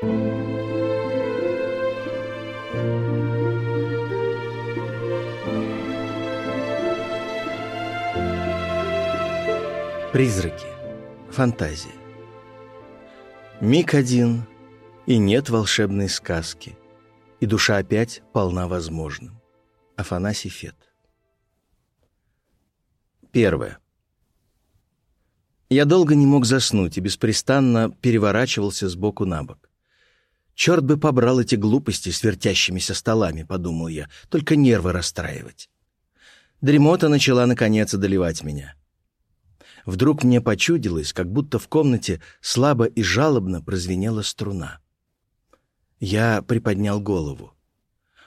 Призраки. Фантазия. Миг один, и нет волшебной сказки, и душа опять полна возможным. Афанасий Фет. Первое. Я долго не мог заснуть и беспрестанно переворачивался с боку на бок. «Черт бы побрал эти глупости с вертящимися столами», — подумал я, — «только нервы расстраивать». Дремота начала, наконец, одолевать меня. Вдруг мне почудилось, как будто в комнате слабо и жалобно прозвенела струна. Я приподнял голову.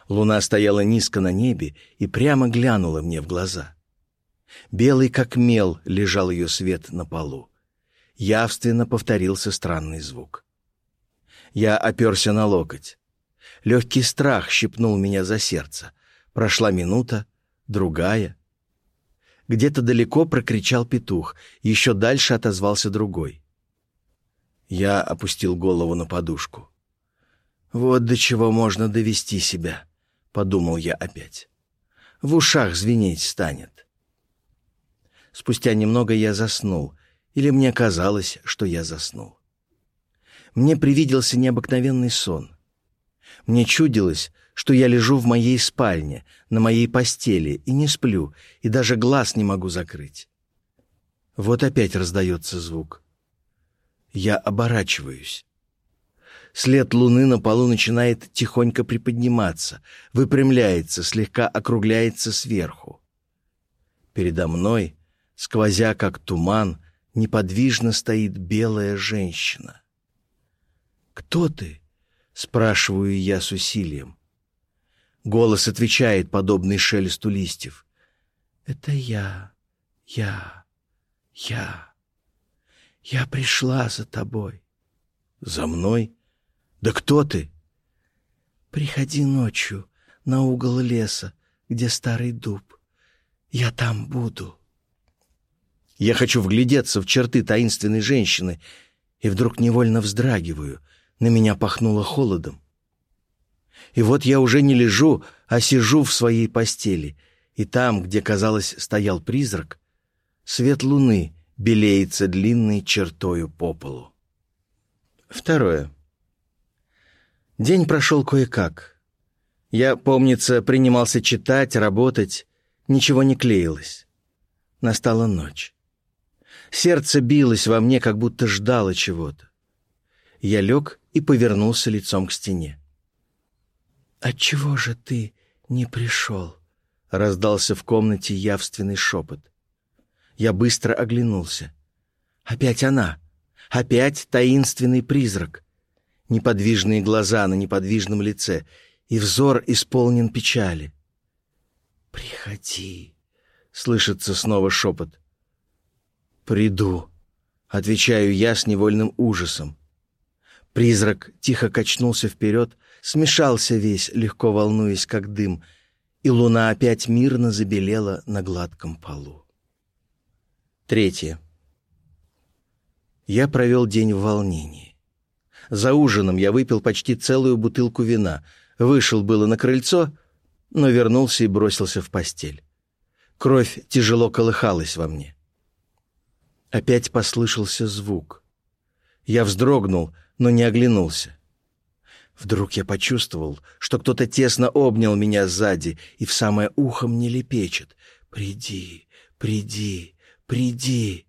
Луна стояла низко на небе и прямо глянула мне в глаза. Белый, как мел, лежал ее свет на полу. Явственно повторился странный звук. Я оперся на локоть. Легкий страх щипнул меня за сердце. Прошла минута, другая — где-то далеко прокричал петух, еще дальше отозвался другой. Я опустил голову на подушку. «Вот до чего можно довести себя», — подумал я опять. «В ушах звенеть станет». Спустя немного я заснул, или мне казалось, что я заснул. Мне привиделся необыкновенный сон. Мне чудилось, что я лежу в моей спальне, на моей постели, и не сплю, и даже глаз не могу закрыть. Вот опять раздается звук. Я оборачиваюсь. След луны на полу начинает тихонько приподниматься, выпрямляется, слегка округляется сверху. Передо мной, сквозя как туман, неподвижно стоит белая женщина. «Кто ты?» — спрашиваю я с усилием. Голос отвечает, подобный шелесту листьев. «Это я, я, я. Я пришла за тобой». «За мной? Да кто ты?» «Приходи ночью на угол леса, где старый дуб. Я там буду». Я хочу вглядеться в черты таинственной женщины, и вдруг невольно вздрагиваю. На меня пахнуло холодом. И вот я уже не лежу, а сижу в своей постели, и там, где, казалось, стоял призрак, свет луны белеется длинной чертою по полу. Второе. День прошел кое-как. Я, помнится, принимался читать, работать, ничего не клеилось. Настала ночь. Сердце билось во мне, как будто ждало чего-то. Я лег и повернулся лицом к стене. «Отчего же ты не пришел?» — раздался в комнате явственный шепот. Я быстро оглянулся. Опять она! Опять таинственный призрак! Неподвижные глаза на неподвижном лице, и взор исполнен печали. «Приходи!» — слышится снова шепот. «Приду!» — отвечаю я с невольным ужасом. Призрак тихо качнулся вперед, смешался весь, легко волнуясь, как дым, и луна опять мирно забелела на гладком полу. Третье. Я провел день в волнении. За ужином я выпил почти целую бутылку вина, вышел было на крыльцо, но вернулся и бросился в постель. Кровь тяжело колыхалась во мне. Опять послышался звук. Я вздрогнул, но не оглянулся. Вдруг я почувствовал, что кто-то тесно обнял меня сзади и в самое ухо мне лепечет. «Приди, приди, приди!»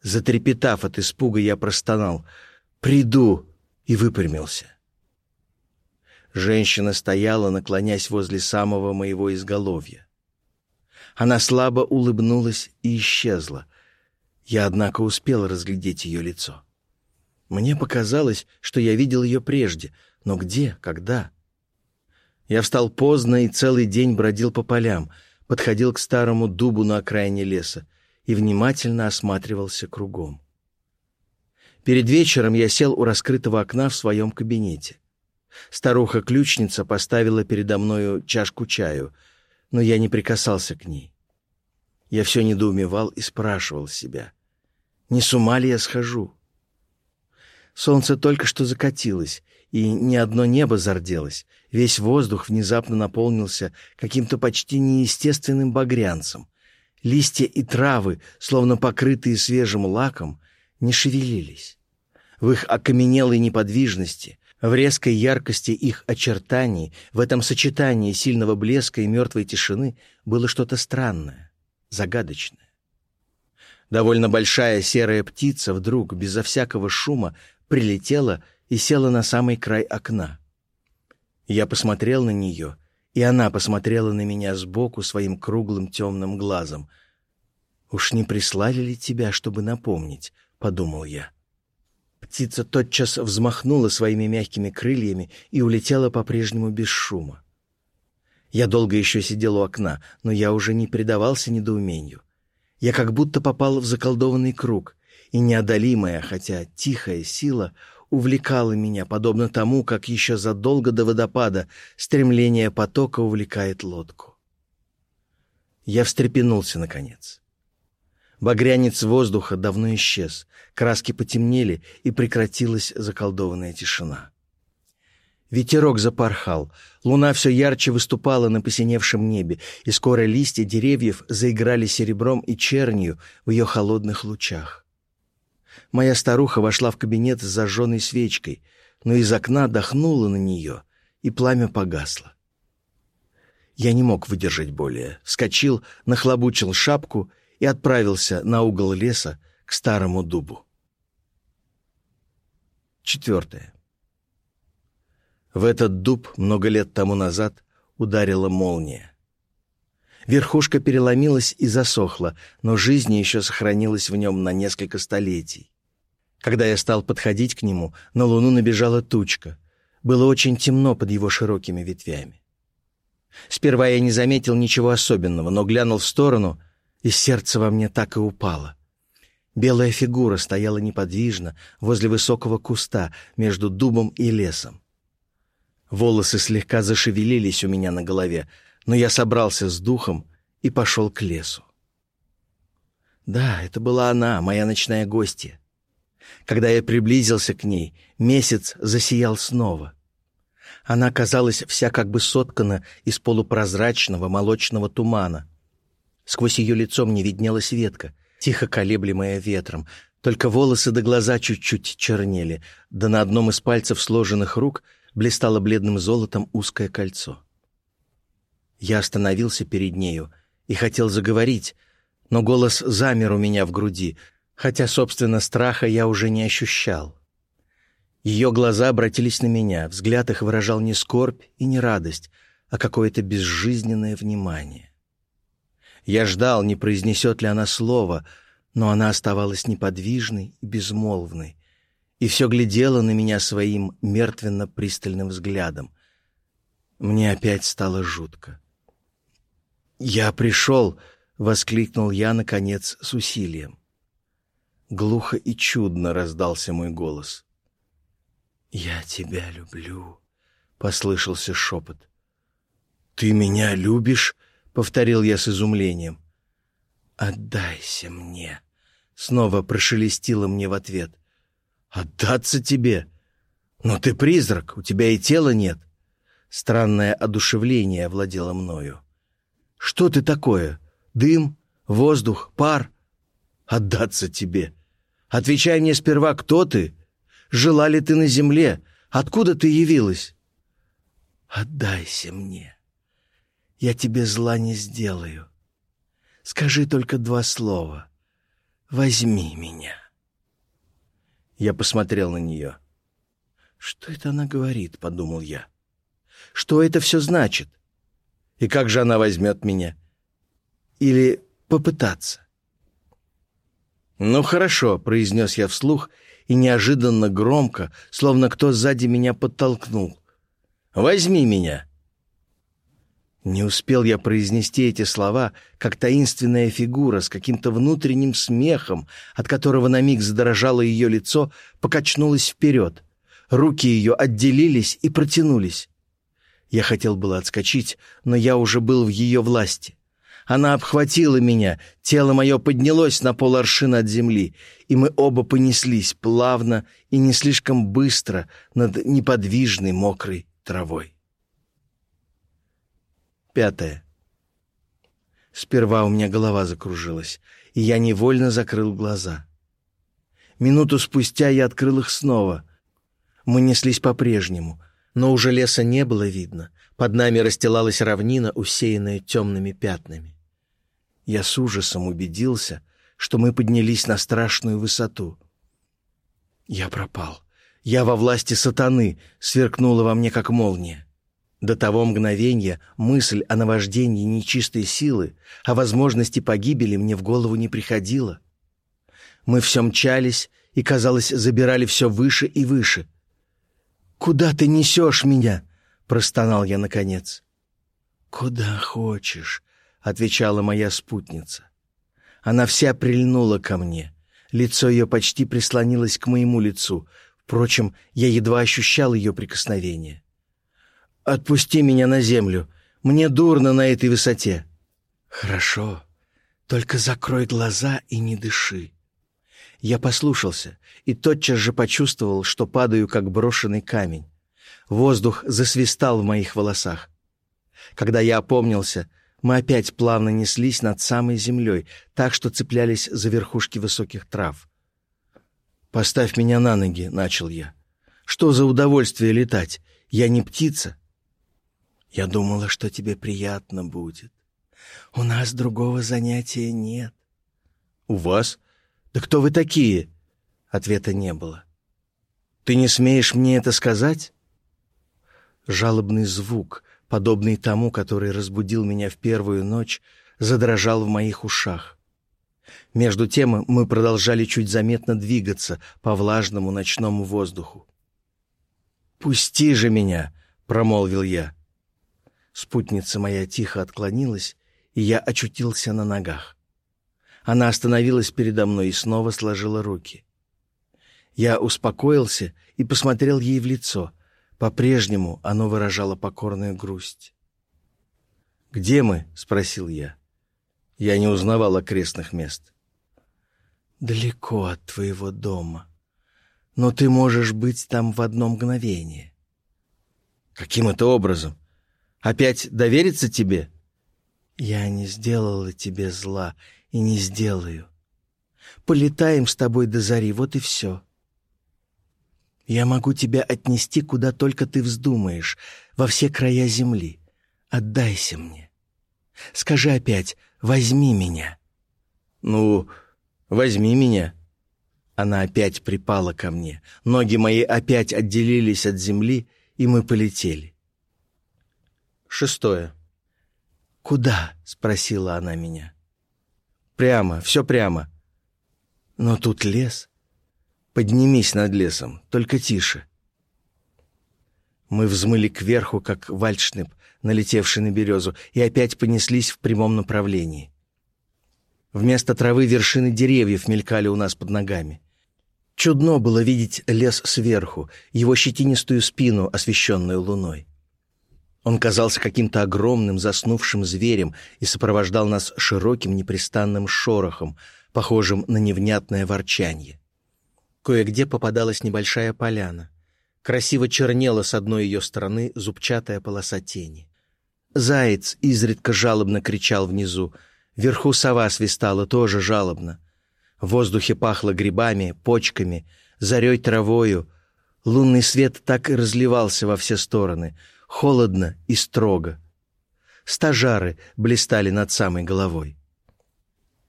Затрепетав от испуга, я простонал. «Приду!» и выпрямился. Женщина стояла, наклонясь возле самого моего изголовья. Она слабо улыбнулась и исчезла. Я, однако, успел разглядеть ее лицо. Мне показалось, что я видел ее прежде — но где, когда? Я встал поздно и целый день бродил по полям, подходил к старому дубу на окраине леса и внимательно осматривался кругом. Перед вечером я сел у раскрытого окна в своем кабинете. Старуха-ключница поставила передо мною чашку чаю, но я не прикасался к ней. Я все недоумевал и спрашивал себя, не с ума ли я схожу? Солнце только что закатилось, и ни одно небо зарделось. Весь воздух внезапно наполнился каким-то почти неестественным багрянцем. Листья и травы, словно покрытые свежим лаком, не шевелились. В их окаменелой неподвижности, в резкой яркости их очертаний, в этом сочетании сильного блеска и мертвой тишины было что-то странное, загадочное. Довольно большая серая птица вдруг, безо всякого шума, прилетела и села на самый край окна. Я посмотрел на нее, и она посмотрела на меня сбоку своим круглым темным глазом. «Уж не прислали ли тебя, чтобы напомнить?» — подумал я. Птица тотчас взмахнула своими мягкими крыльями и улетела по-прежнему без шума. Я долго еще сидел у окна, но я уже не предавался недоумению. Я как будто попал в заколдованный круг, и неодолимая, хотя тихая сила увлекала меня, подобно тому, как еще задолго до водопада стремление потока увлекает лодку. Я встрепенулся, наконец. Багрянец воздуха давно исчез, краски потемнели, и прекратилась заколдованная тишина. Ветерок запорхал, луна все ярче выступала на посиневшем небе, и скоро листья деревьев заиграли серебром и чернью в ее холодных лучах. Моя старуха вошла в кабинет с зажженной свечкой, но из окна дохнула на нее, и пламя погасло. Я не мог выдержать более, вскочил, нахлобучил шапку и отправился на угол леса к старому дубу. Четвертое. В этот дуб много лет тому назад ударила молния. Верхушка переломилась и засохла, но жизнь еще сохранилась в нем на несколько столетий. Когда я стал подходить к нему, на луну набежала тучка. Было очень темно под его широкими ветвями. Сперва я не заметил ничего особенного, но глянул в сторону, и сердце во мне так и упало. Белая фигура стояла неподвижно возле высокого куста между дубом и лесом. Волосы слегка зашевелились у меня на голове, но я собрался с духом и пошел к лесу. Да, это была она, моя ночная гостья. Когда я приблизился к ней, месяц засиял снова. Она казалась вся как бы соткана из полупрозрачного молочного тумана. Сквозь ее лицо мне виднелась ветка, тихо колеблемая ветром, только волосы до глаза чуть-чуть чернели, да на одном из пальцев сложенных рук — блистало бледным золотом узкое кольцо. Я остановился перед нею и хотел заговорить, но голос замер у меня в груди, хотя, собственно, страха я уже не ощущал. Ее глаза обратились на меня, взгляд их выражал не скорбь и не радость, а какое-то безжизненное внимание. Я ждал, не произнесет ли она слово, но она оставалась неподвижной и безмолвной, и все глядела на меня своим мертвенно-пристальным взглядом. Мне опять стало жутко. «Я пришел!» — воскликнул я, наконец, с усилием. Глухо и чудно раздался мой голос. «Я тебя люблю», — послышался шепот. «Ты меня любишь?» — повторил я с изумлением. «Отдайся мне», — снова прошелестило мне в ответ. «Отдаться тебе? Но ты призрак, у тебя и тела нет». Странное одушевление овладело мною. «Что ты такое? Дым? Воздух? Пар? Отдаться тебе? Отвечай мне сперва, кто ты? Жила ли ты на земле? Откуда ты явилась?» «Отдайся мне. Я тебе зла не сделаю. Скажи только два слова. Возьми меня». Я посмотрел на нее. «Что это она говорит?» — подумал я. «Что это все значит? И как же она возьмет меня? Или попытаться?» «Ну хорошо», — произнес я вслух и неожиданно громко, словно кто сзади меня подтолкнул. «Возьми меня!» Не успел я произнести эти слова, как таинственная фигура с каким-то внутренним смехом, от которого на миг задрожало ее лицо, покачнулась вперед. Руки ее отделились и протянулись. Я хотел было отскочить, но я уже был в ее власти. Она обхватила меня, тело мое поднялось на пол аршина от земли, и мы оба понеслись плавно и не слишком быстро над неподвижной мокрой травой. Пятое. Сперва у меня голова закружилась, и я невольно закрыл глаза. Минуту спустя я открыл их снова. Мы неслись по-прежнему, но уже леса не было видно. Под нами расстилалась равнина, усеянная темными пятнами. Я с ужасом убедился, что мы поднялись на страшную высоту. Я пропал. Я во власти сатаны, сверкнула во мне как молния. До того мгновения мысль о наваждении нечистой силы, о возможности погибели мне в голову не приходила. Мы все мчались и, казалось, забирали все выше и выше. «Куда ты несешь меня?» — простонал я наконец. «Куда хочешь», — отвечала моя спутница. Она вся прильнула ко мне. Лицо ее почти прислонилось к моему лицу. Впрочем, я едва ощущал ее прикосновение. Отпусти меня на землю. Мне дурно на этой высоте. Хорошо. Только закрой глаза и не дыши. Я послушался и тотчас же почувствовал, что падаю, как брошенный камень. Воздух засвистал в моих волосах. Когда я опомнился, мы опять плавно неслись над самой землей, так что цеплялись за верхушки высоких трав. «Поставь меня на ноги», — начал я. «Что за удовольствие летать? Я не птица». Я думала, что тебе приятно будет. У нас другого занятия нет. У вас? Да кто вы такие? Ответа не было. Ты не смеешь мне это сказать? Жалобный звук, подобный тому, который разбудил меня в первую ночь, задрожал в моих ушах. Между тем мы продолжали чуть заметно двигаться по влажному ночному воздуху. «Пусти же меня!» — промолвил я. Спутница моя тихо отклонилась, и я очутился на ногах. Она остановилась передо мной и снова сложила руки. Я успокоился и посмотрел ей в лицо. По-прежнему оно выражало покорную грусть. «Где мы?» — спросил я. Я не узнавал окрестных мест. «Далеко от твоего дома. Но ты можешь быть там в одно мгновение». «Каким это образом?» Опять довериться тебе? Я не сделала тебе зла и не сделаю. Полетаем с тобой до зари, вот и все. Я могу тебя отнести, куда только ты вздумаешь, во все края земли. Отдайся мне. Скажи опять, возьми меня. Ну, возьми меня. Она опять припала ко мне. Ноги мои опять отделились от земли, и мы полетели. Шестое. «Куда?» — спросила она меня. «Прямо, все прямо». «Но тут лес. Поднимись над лесом, только тише». Мы взмыли кверху, как вальшнеп, налетевший на березу, и опять понеслись в прямом направлении. Вместо травы вершины деревьев мелькали у нас под ногами. Чудно было видеть лес сверху, его щетинистую спину, освещенную луной. Он казался каким-то огромным заснувшим зверем и сопровождал нас широким непрестанным шорохом, похожим на невнятное ворчанье. Кое-где попадалась небольшая поляна. Красиво чернела с одной ее стороны зубчатая полоса тени. Заяц изредка жалобно кричал внизу. Вверху сова свистала тоже жалобно. В воздухе пахло грибами, почками, зарей травою. Лунный свет так и разливался во все стороны — холодно и строго. Стажары блистали над самой головой.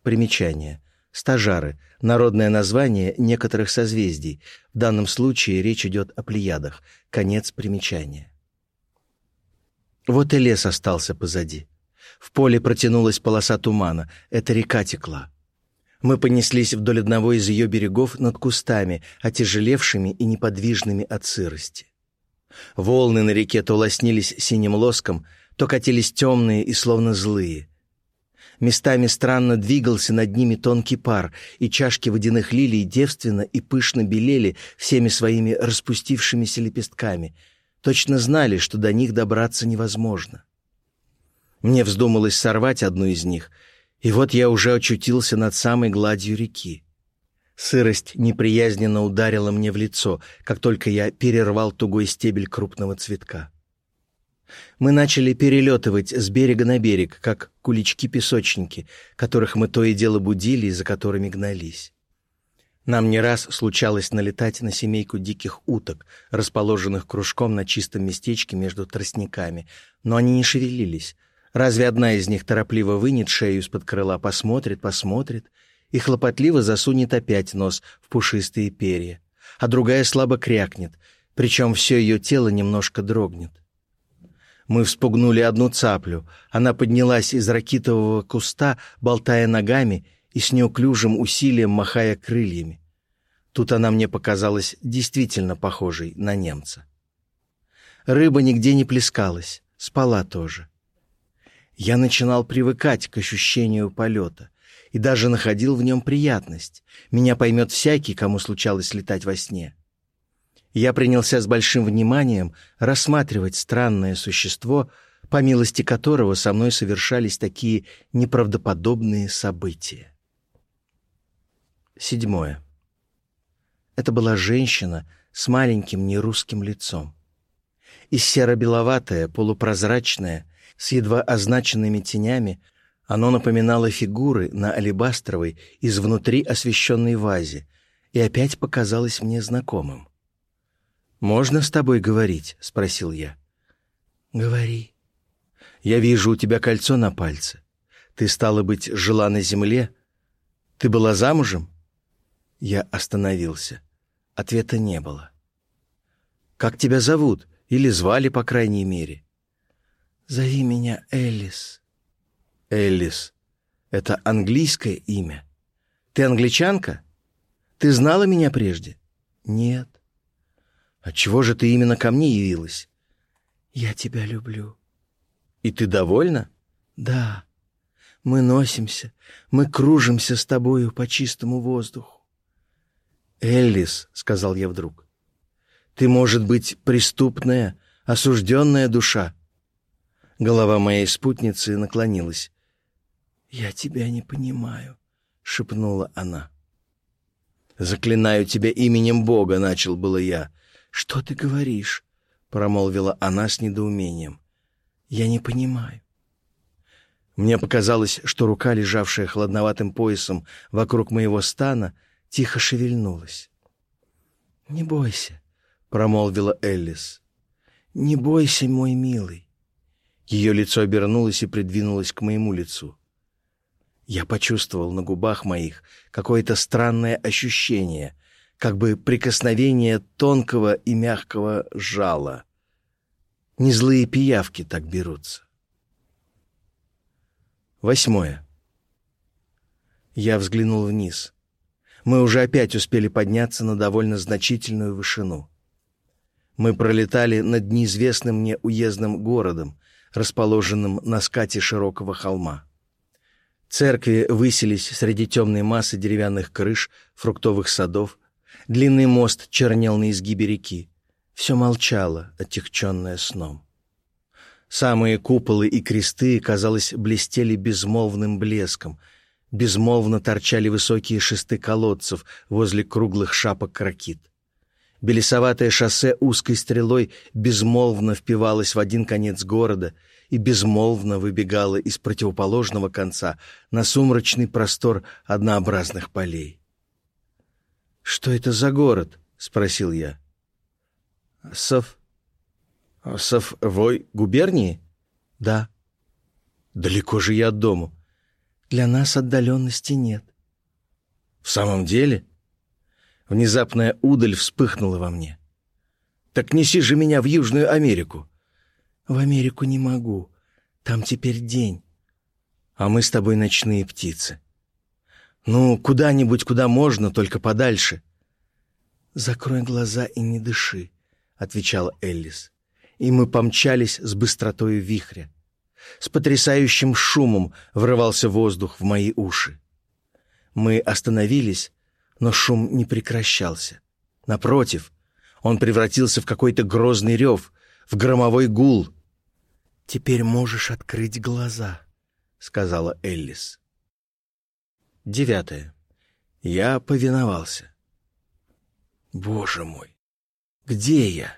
Примечание. Стажары — народное название некоторых созвездий. В данном случае речь идет о плеядах. Конец примечания. Вот и лес остался позади. В поле протянулась полоса тумана. Это река текла. Мы понеслись вдоль одного из ее берегов над кустами, отяжелевшими и неподвижными от сырости. Волны на реке то лоснились синим лоском, то катились темные и словно злые. Местами странно двигался над ними тонкий пар, и чашки водяных лилий девственно и пышно белели всеми своими распустившимися лепестками. Точно знали, что до них добраться невозможно. Мне вздумалось сорвать одну из них, и вот я уже очутился над самой гладью реки. Сырость неприязненно ударила мне в лицо, как только я перервал тугой стебель крупного цветка. Мы начали перелетывать с берега на берег, как кулички-песочники, которых мы то и дело будили и за которыми гнались. Нам не раз случалось налетать на семейку диких уток, расположенных кружком на чистом местечке между тростниками, но они не шевелились. Разве одна из них торопливо вынет шею из-под крыла, посмотрит, посмотрит и хлопотливо засунет опять нос в пушистые перья, а другая слабо крякнет, причем все ее тело немножко дрогнет. Мы вспугнули одну цаплю. Она поднялась из ракитового куста, болтая ногами и с неуклюжим усилием махая крыльями. Тут она мне показалась действительно похожей на немца. Рыба нигде не плескалась, спала тоже. Я начинал привыкать к ощущению полета и даже находил в нем приятность. Меня поймет всякий, кому случалось летать во сне. Я принялся с большим вниманием рассматривать странное существо, по милости которого со мной совершались такие неправдоподобные события. Седьмое. Это была женщина с маленьким нерусским лицом. И серо-беловатая, полупрозрачная, с едва означенными тенями, оно напоминало фигуры на алебастровой, изнутри освещенной вазе, и опять показалось мне знакомым. «Можно с тобой говорить?» — спросил я. «Говори». «Я вижу у тебя кольцо на пальце. Ты, стала быть, жила на земле? Ты была замужем?» Я остановился. Ответа не было. «Как тебя зовут? Или звали, по крайней мере?» «Зови меня Элис». «Элис. Это английское имя. Ты англичанка? Ты знала меня прежде?» «Нет». «Отчего же ты именно ко мне явилась?» «Я тебя люблю». «И ты довольна?» «Да. Мы носимся, мы кружимся с тобою по чистому воздуху». «Эллис», — сказал я вдруг, — «ты, может быть, преступная, осужденная душа». Голова моей спутницы наклонилась. «Я тебя не понимаю», — шепнула она. «Заклинаю тебя именем Бога», — начал было я, «Что ты говоришь?» — промолвила она с недоумением. «Я не понимаю». Мне показалось, что рука, лежавшая хладноватым поясом вокруг моего стана, тихо шевельнулась. «Не бойся», — промолвила Эллис. «Не бойся, мой милый». Ее лицо обернулось и придвинулось к моему лицу. Я почувствовал на губах моих какое-то странное ощущение, как бы прикосновение тонкого и мягкого жала. Не злые пиявки так берутся. Восьмое. Я взглянул вниз. Мы уже опять успели подняться на довольно значительную вышину. Мы пролетали над неизвестным мне уездным городом, расположенным на скате широкого холма. Церкви высились среди темной массы деревянных крыш, фруктовых садов, Длинный мост чернел на изгибе реки. Все молчало, отягченное сном. Самые куполы и кресты, казалось, блестели безмолвным блеском. Безмолвно торчали высокие шесты колодцев возле круглых шапок ракит. Белесоватое шоссе узкой стрелой безмолвно впивалось в один конец города и безмолвно выбегало из противоположного конца на сумрачный простор однообразных полей. «Что это за город?» — спросил я. «Сов... Совой губернии?» «Да». «Далеко же я от дому». «Для нас отдаленности нет». «В самом деле?» Внезапная удаль вспыхнула во мне. «Так неси же меня в Южную Америку». «В Америку не могу. Там теперь день». «А мы с тобой ночные птицы». «Ну, куда-нибудь, куда можно, только подальше». «Закрой глаза и не дыши», — отвечала Эллис. И мы помчались с быстротой вихря. С потрясающим шумом врывался воздух в мои уши. Мы остановились, но шум не прекращался. Напротив, он превратился в какой-то грозный рев, в громовой гул. «Теперь можешь открыть глаза», — сказала Эллис. Девятое. Я повиновался. Боже мой, где я?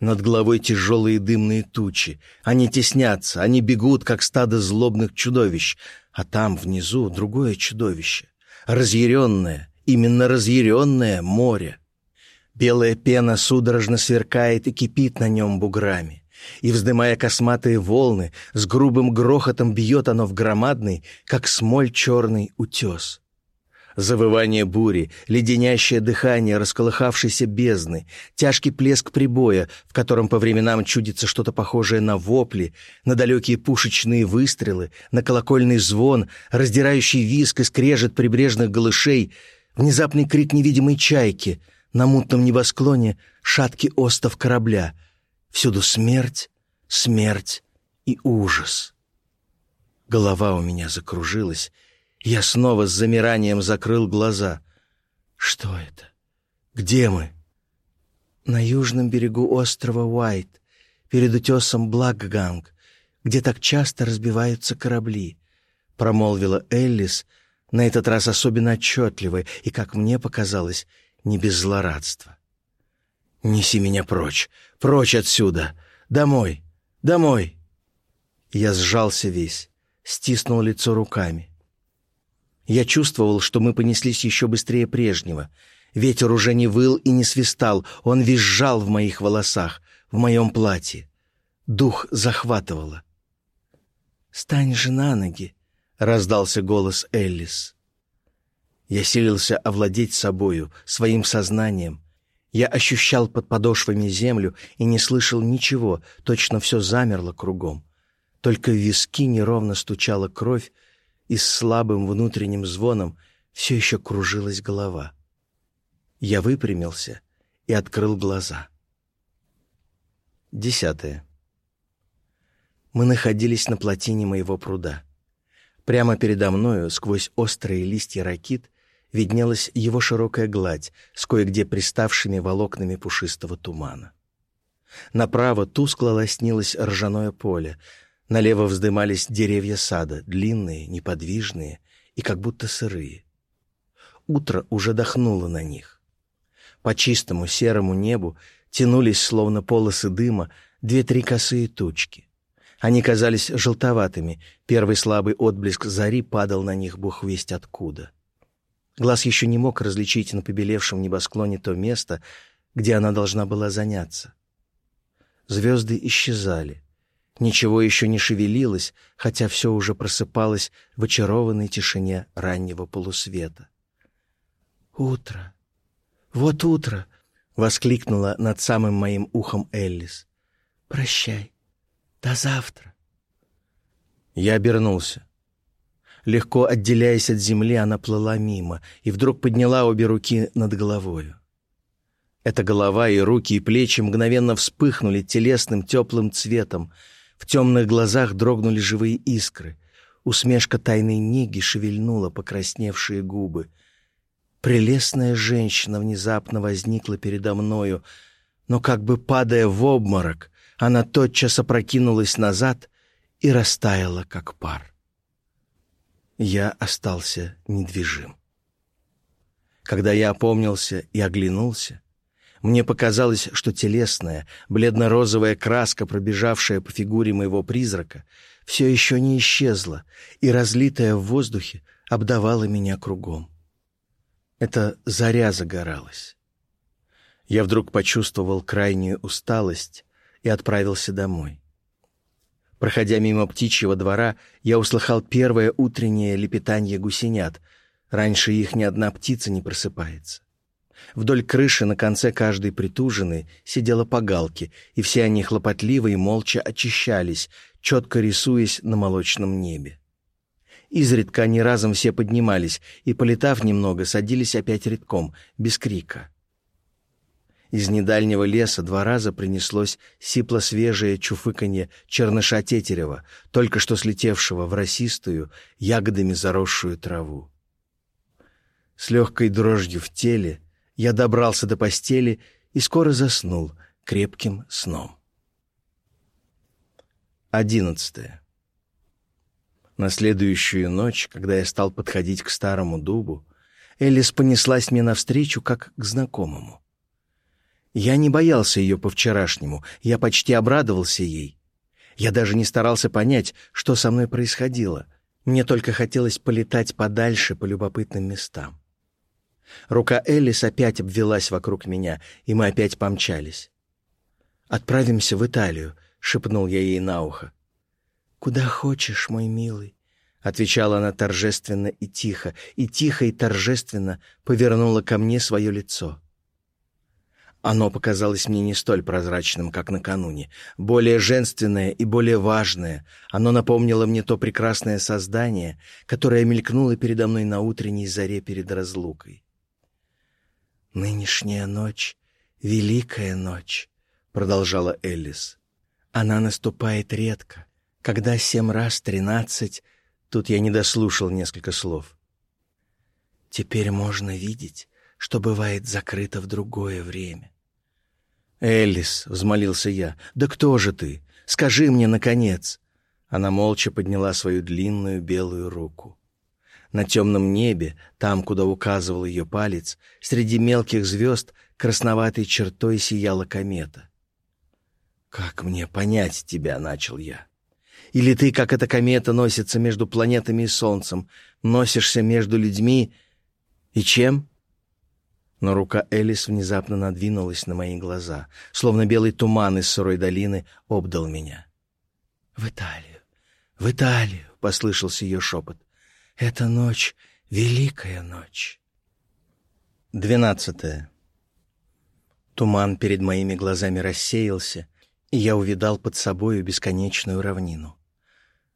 Над головой тяжелые дымные тучи. Они теснятся, они бегут, как стадо злобных чудовищ. А там, внизу, другое чудовище. Разъяренное, именно разъяренное море. Белая пена судорожно сверкает и кипит на нем буграми. И, вздымая косматые волны, с грубым грохотом бьет оно в громадный, как смоль черный утес. Завывание бури, леденящее дыхание расколыхавшейся бездны, тяжкий плеск прибоя, в котором по временам чудится что-то похожее на вопли, на далекие пушечные выстрелы, на колокольный звон, раздирающий виск и скрежет прибрежных голышей, внезапный крик невидимой чайки, на мутном небосклоне шаткий остов корабля. Всюду смерть, смерть и ужас. Голова у меня закружилась, я снова с замиранием закрыл глаза. Что это? Где мы? На южном берегу острова Уайт, перед утесом Блакганг, где так часто разбиваются корабли, промолвила Эллис, на этот раз особенно отчетливо и, как мне показалось, не без злорадства. «Неси меня прочь, прочь отсюда, домой, домой!» Я сжался весь, стиснул лицо руками. Я чувствовал, что мы понеслись еще быстрее прежнего. Ветер уже не выл и не свистал, он визжал в моих волосах, в моем платье. Дух захватывало. «Стань же на ноги!» — раздался голос Эллис. Я силился овладеть собою, своим сознанием. Я ощущал под подошвами землю и не слышал ничего, точно все замерло кругом. Только в виски неровно стучала кровь, и с слабым внутренним звоном все еще кружилась голова. Я выпрямился и открыл глаза. Десятое. Мы находились на плотине моего пруда. Прямо передо мною, сквозь острые листья ракит, виднелась его широкая гладь с кое-где приставшими волокнами пушистого тумана. Направо тускло лоснилось ржаное поле, Налево вздымались деревья сада, длинные, неподвижные и как будто сырые. Утро уже дохнуло на них. По чистому серому небу тянулись, словно полосы дыма, две-три косые тучки. Они казались желтоватыми, первый слабый отблеск зари падал на них бог весть откуда. Глаз еще не мог различить на побелевшем небосклоне то место, где она должна была заняться. Звезды исчезали — Ничего еще не шевелилось, хотя все уже просыпалось в очарованной тишине раннего полусвета. «Утро! Вот утро!» — воскликнула над самым моим ухом Эллис. «Прощай. До завтра». Я обернулся. Легко отделяясь от земли, она плыла мимо и вдруг подняла обе руки над головою. Эта голова и руки и плечи мгновенно вспыхнули телесным теплым цветом — в темных глазах дрогнули живые искры. Усмешка тайной Ниги шевельнула покрасневшие губы. Прелестная женщина внезапно возникла передо мною, но как бы падая в обморок, она тотчас опрокинулась назад и растаяла, как пар. Я остался недвижим. Когда я опомнился и оглянулся, мне показалось, что телесная, бледно-розовая краска, пробежавшая по фигуре моего призрака, все еще не исчезла и, разлитая в воздухе, обдавала меня кругом. Это заря загоралась. Я вдруг почувствовал крайнюю усталость и отправился домой. Проходя мимо птичьего двора, я услыхал первое утреннее лепетание гусенят. Раньше их ни одна птица не просыпается. Вдоль крыши на конце каждой притужины сидела по галке, и все они хлопотливо и молча очищались, четко рисуясь на молочном небе. Изредка они разом все поднимались и, полетав немного, садились опять редком, без крика. Из недальнего леса два раза принеслось сипло-свежее чуфыканье черныша тетерева, только что слетевшего в росистую, ягодами заросшую траву. С легкой дрожью в теле я добрался до постели и скоро заснул крепким сном. Одиннадцатое. На следующую ночь, когда я стал подходить к старому дубу, Элис понеслась мне навстречу, как к знакомому. Я не боялся ее по-вчерашнему, я почти обрадовался ей. Я даже не старался понять, что со мной происходило. Мне только хотелось полетать подальше по любопытным местам. Рука Элис опять обвелась вокруг меня, и мы опять помчались. «Отправимся в Италию», — шепнул я ей на ухо. «Куда хочешь, мой милый», — отвечала она торжественно и тихо, и тихо и торжественно повернула ко мне свое лицо. Оно показалось мне не столь прозрачным, как накануне, более женственное и более важное. Оно напомнило мне то прекрасное создание, которое мелькнуло передо мной на утренней заре перед разлукой. «Нынешняя ночь — великая ночь», — продолжала Эллис. «Она наступает редко, когда семь раз тринадцать...» Тут я не дослушал несколько слов. «Теперь можно видеть, что бывает закрыто в другое время. «Эллис», — взмолился я, — «да кто же ты? Скажи мне, наконец!» Она молча подняла свою длинную белую руку. На темном небе, там, куда указывал ее палец, среди мелких звезд красноватой чертой сияла комета. «Как мне понять тебя?» — начал я. «Или ты, как эта комета, носится между планетами и Солнцем, носишься между людьми и чем?» Но рука Элис внезапно надвинулась на мои глаза, словно белый туман из сырой долины обдал меня. «В Италию! В Италию!» — послышался ее шепот. «Эта ночь — великая ночь!» Двенадцатое. Туман перед моими глазами рассеялся, и я увидал под собою бесконечную равнину.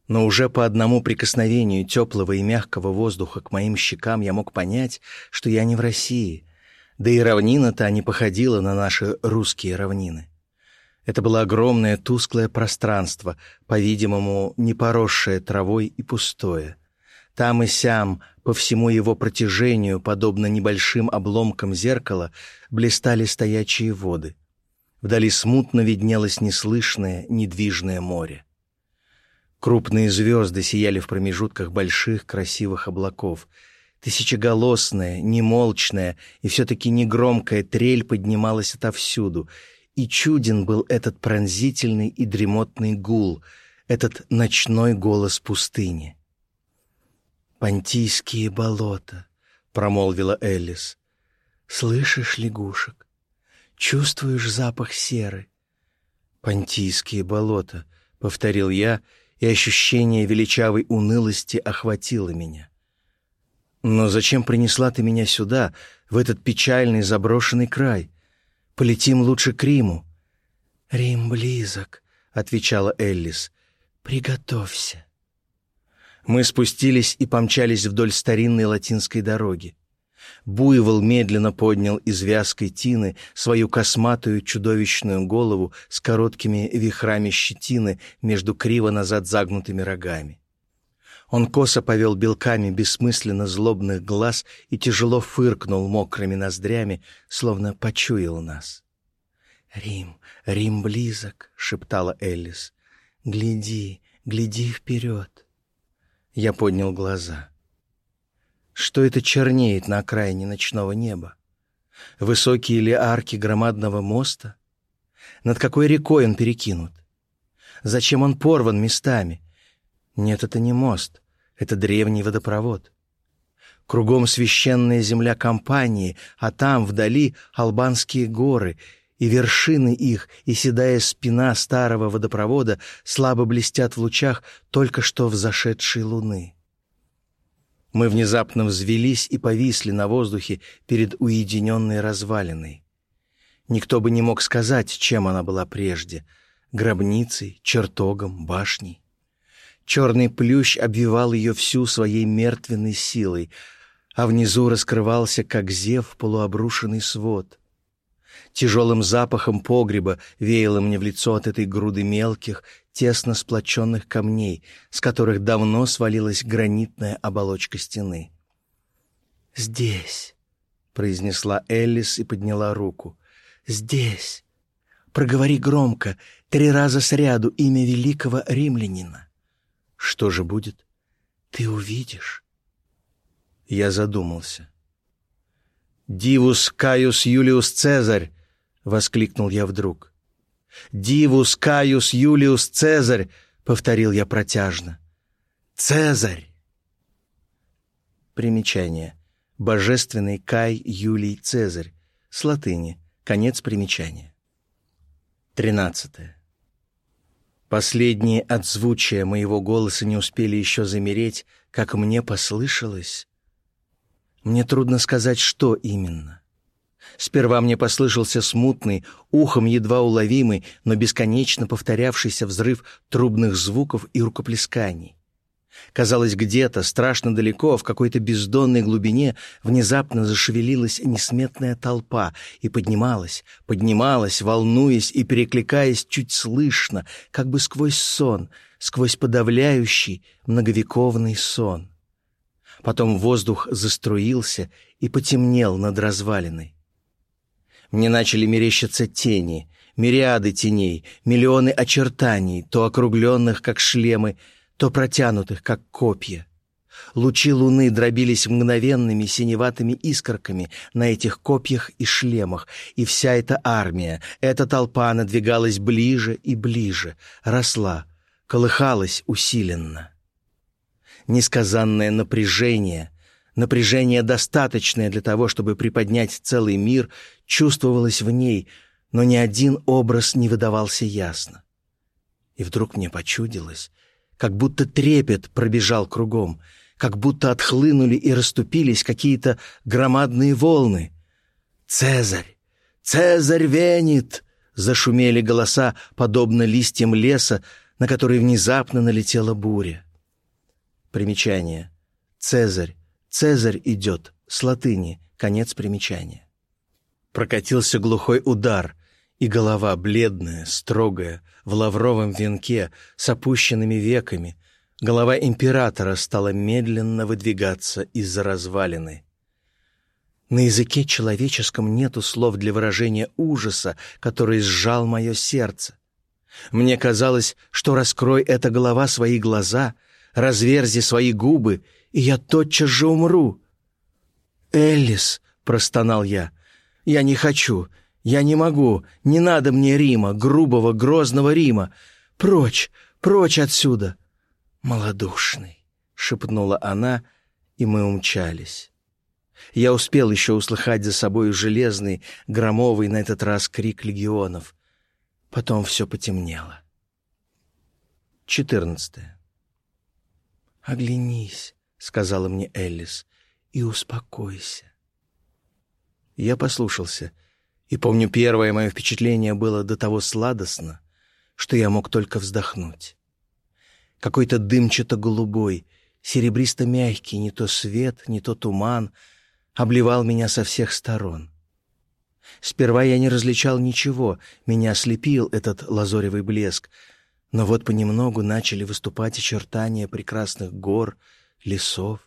Но уже по одному прикосновению теплого и мягкого воздуха к моим щекам я мог понять, что я не в России — да и равнина-то не походила на наши русские равнины. Это было огромное тусклое пространство, по-видимому, не поросшее травой и пустое. Там и сям, по всему его протяжению, подобно небольшим обломкам зеркала, блистали стоячие воды. Вдали смутно виднелось неслышное, недвижное море. Крупные звезды сияли в промежутках больших красивых облаков — Тысячеголосная, немолчная и все-таки негромкая трель поднималась отовсюду, и чуден был этот пронзительный и дремотный гул, этот ночной голос пустыни. «Понтийские болота», — промолвила Эллис. «Слышишь лягушек? Чувствуешь запах серы?» «Понтийские болота», — повторил я, и ощущение величавой унылости охватило меня. Но зачем принесла ты меня сюда, в этот печальный заброшенный край? Полетим лучше к Риму». «Рим близок», — отвечала Эллис. «Приготовься». Мы спустились и помчались вдоль старинной латинской дороги. Буйвол медленно поднял из вязкой тины свою косматую чудовищную голову с короткими вихрами щетины между криво назад загнутыми рогами. Он косо повел белками бессмысленно злобных глаз и тяжело фыркнул мокрыми ноздрями, словно почуял нас. «Рим, Рим близок», — шептала Эллис. «Гляди, гляди вперед». Я поднял глаза. Что это чернеет на окраине ночного неба? Высокие ли арки громадного моста? Над какой рекой он перекинут? Зачем он порван местами? Нет, это не мост. Это древний водопровод. Кругом священная земля компании, а там, вдали, албанские горы, и вершины их, и седая спина старого водопровода слабо блестят в лучах только что взошедшей луны. Мы внезапно взвелись и повисли на воздухе перед уединенной развалиной. Никто бы не мог сказать, чем она была прежде — гробницей, чертогом, башней. Черный плющ обвивал ее всю своей мертвенной силой, а внизу раскрывался, как зев, полуобрушенный свод. Тяжелым запахом погреба веяло мне в лицо от этой груды мелких, тесно сплоченных камней, с которых давно свалилась гранитная оболочка стены. «Здесь», — произнесла Эллис и подняла руку, — «здесь, проговори громко, три раза сряду имя великого римлянина. Что же будет? Ты увидишь. Я задумался. «Дивус Кaius Юлиус Цезарь!» — воскликнул я вдруг. «Дивус Кaius Юлиус Цезарь!» — повторил я протяжно. «Цезарь!» Примечание. Божественный Кай Юлий Цезарь. С латыни. Конец примечания. Тринадцатое. Последние отзвучия моего голоса не успели еще замереть, как мне послышалось. Мне трудно сказать, что именно. Сперва мне послышался смутный, ухом едва уловимый, но бесконечно повторявшийся взрыв трубных звуков и рукоплесканий. Казалось, где-то, страшно далеко, в какой-то бездонной глубине, внезапно зашевелилась несметная толпа и поднималась, поднималась, волнуясь и перекликаясь чуть слышно, как бы сквозь сон, сквозь подавляющий многовековный сон. Потом воздух заструился и потемнел над развалиной. Мне начали мерещиться тени, мириады теней, миллионы очертаний, то округленных, как шлемы, то протянутых, как копья. Лучи луны дробились мгновенными синеватыми искорками на этих копьях и шлемах, и вся эта армия, эта толпа надвигалась ближе и ближе, росла, колыхалась усиленно. Несказанное напряжение, напряжение достаточное для того, чтобы приподнять целый мир, чувствовалось в ней, но ни один образ не выдавался ясно. И вдруг мне почудилось, как будто трепет пробежал кругом, как будто отхлынули и расступились какие-то громадные волны. «Цезарь! Цезарь венит!» — зашумели голоса, подобно листьям леса, на который внезапно налетела буря. Примечание. «Цезарь! Цезарь идет!» С латыни. Конец примечания. Прокатился глухой удар, и голова бледная, строгая, в лавровом венке, с опущенными веками, голова императора стала медленно выдвигаться из-за развалины. На языке человеческом нету слов для выражения ужаса, который сжал мое сердце. Мне казалось, что раскрой эта голова свои глаза, разверзи свои губы, и я тотчас же умру. «Эллис!» — простонал я. «Я не хочу, я не могу, не надо мне Рима, грубого, грозного Рима. Прочь, прочь отсюда!» «Малодушный!» — шепнула она, и мы умчались. Я успел еще услыхать за собой железный, громовый на этот раз крик легионов. Потом все потемнело. Четырнадцатое. «Оглянись», — сказала мне Эллис, — «и успокойся». Я послушался — и помню, первое мое впечатление было до того сладостно, что я мог только вздохнуть. Какой-то дымчато-голубой, серебристо-мягкий, не то свет, не то туман, обливал меня со всех сторон. Сперва я не различал ничего, меня ослепил этот лазоревый блеск, но вот понемногу начали выступать очертания прекрасных гор, лесов.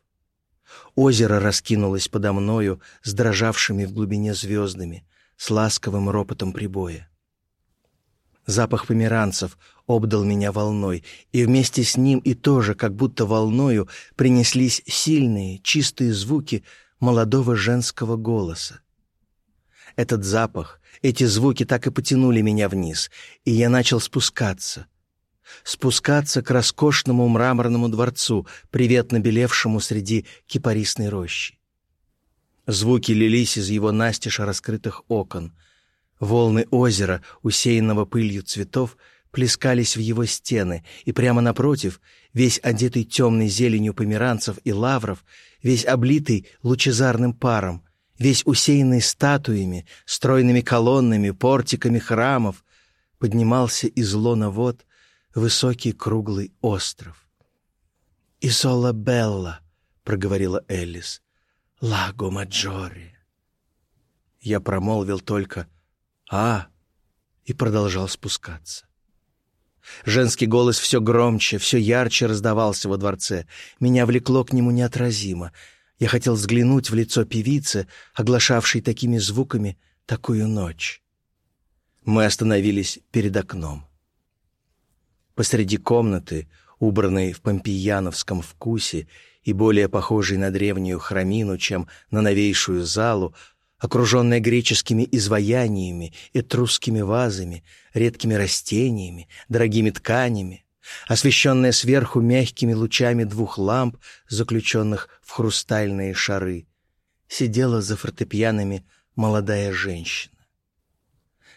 Озеро раскинулось подо мною с дрожавшими в глубине звездами — с ласковым ропотом прибоя. Запах померанцев обдал меня волной, и вместе с ним и тоже, как будто волною, принеслись сильные, чистые звуки молодого женского голоса. Этот запах, эти звуки так и потянули меня вниз, и я начал спускаться. Спускаться к роскошному мраморному дворцу, приветно белевшему среди кипарисной рощи. Звуки лились из его настежь раскрытых окон. Волны озера, усеянного пылью цветов, плескались в его стены, и прямо напротив, весь одетый темной зеленью померанцев и лавров, весь облитый лучезарным паром, весь усеянный статуями, стройными колоннами, портиками храмов, поднимался из лона вод высокий круглый остров. «Изола Белла», — проговорила Эллис, Лаго Маджоре. Я промолвил только «А!» и продолжал спускаться. Женский голос все громче, все ярче раздавался во дворце. Меня влекло к нему неотразимо. Я хотел взглянуть в лицо певицы, оглашавшей такими звуками такую ночь. Мы остановились перед окном. Посреди комнаты, убранной в помпеяновском вкусе и более похожей на древнюю храмину, чем на новейшую залу, окруженная греческими изваяниями, этрусскими вазами, редкими растениями, дорогими тканями, освещенная сверху мягкими лучами двух ламп, заключенных в хрустальные шары, сидела за фортепианами молодая женщина.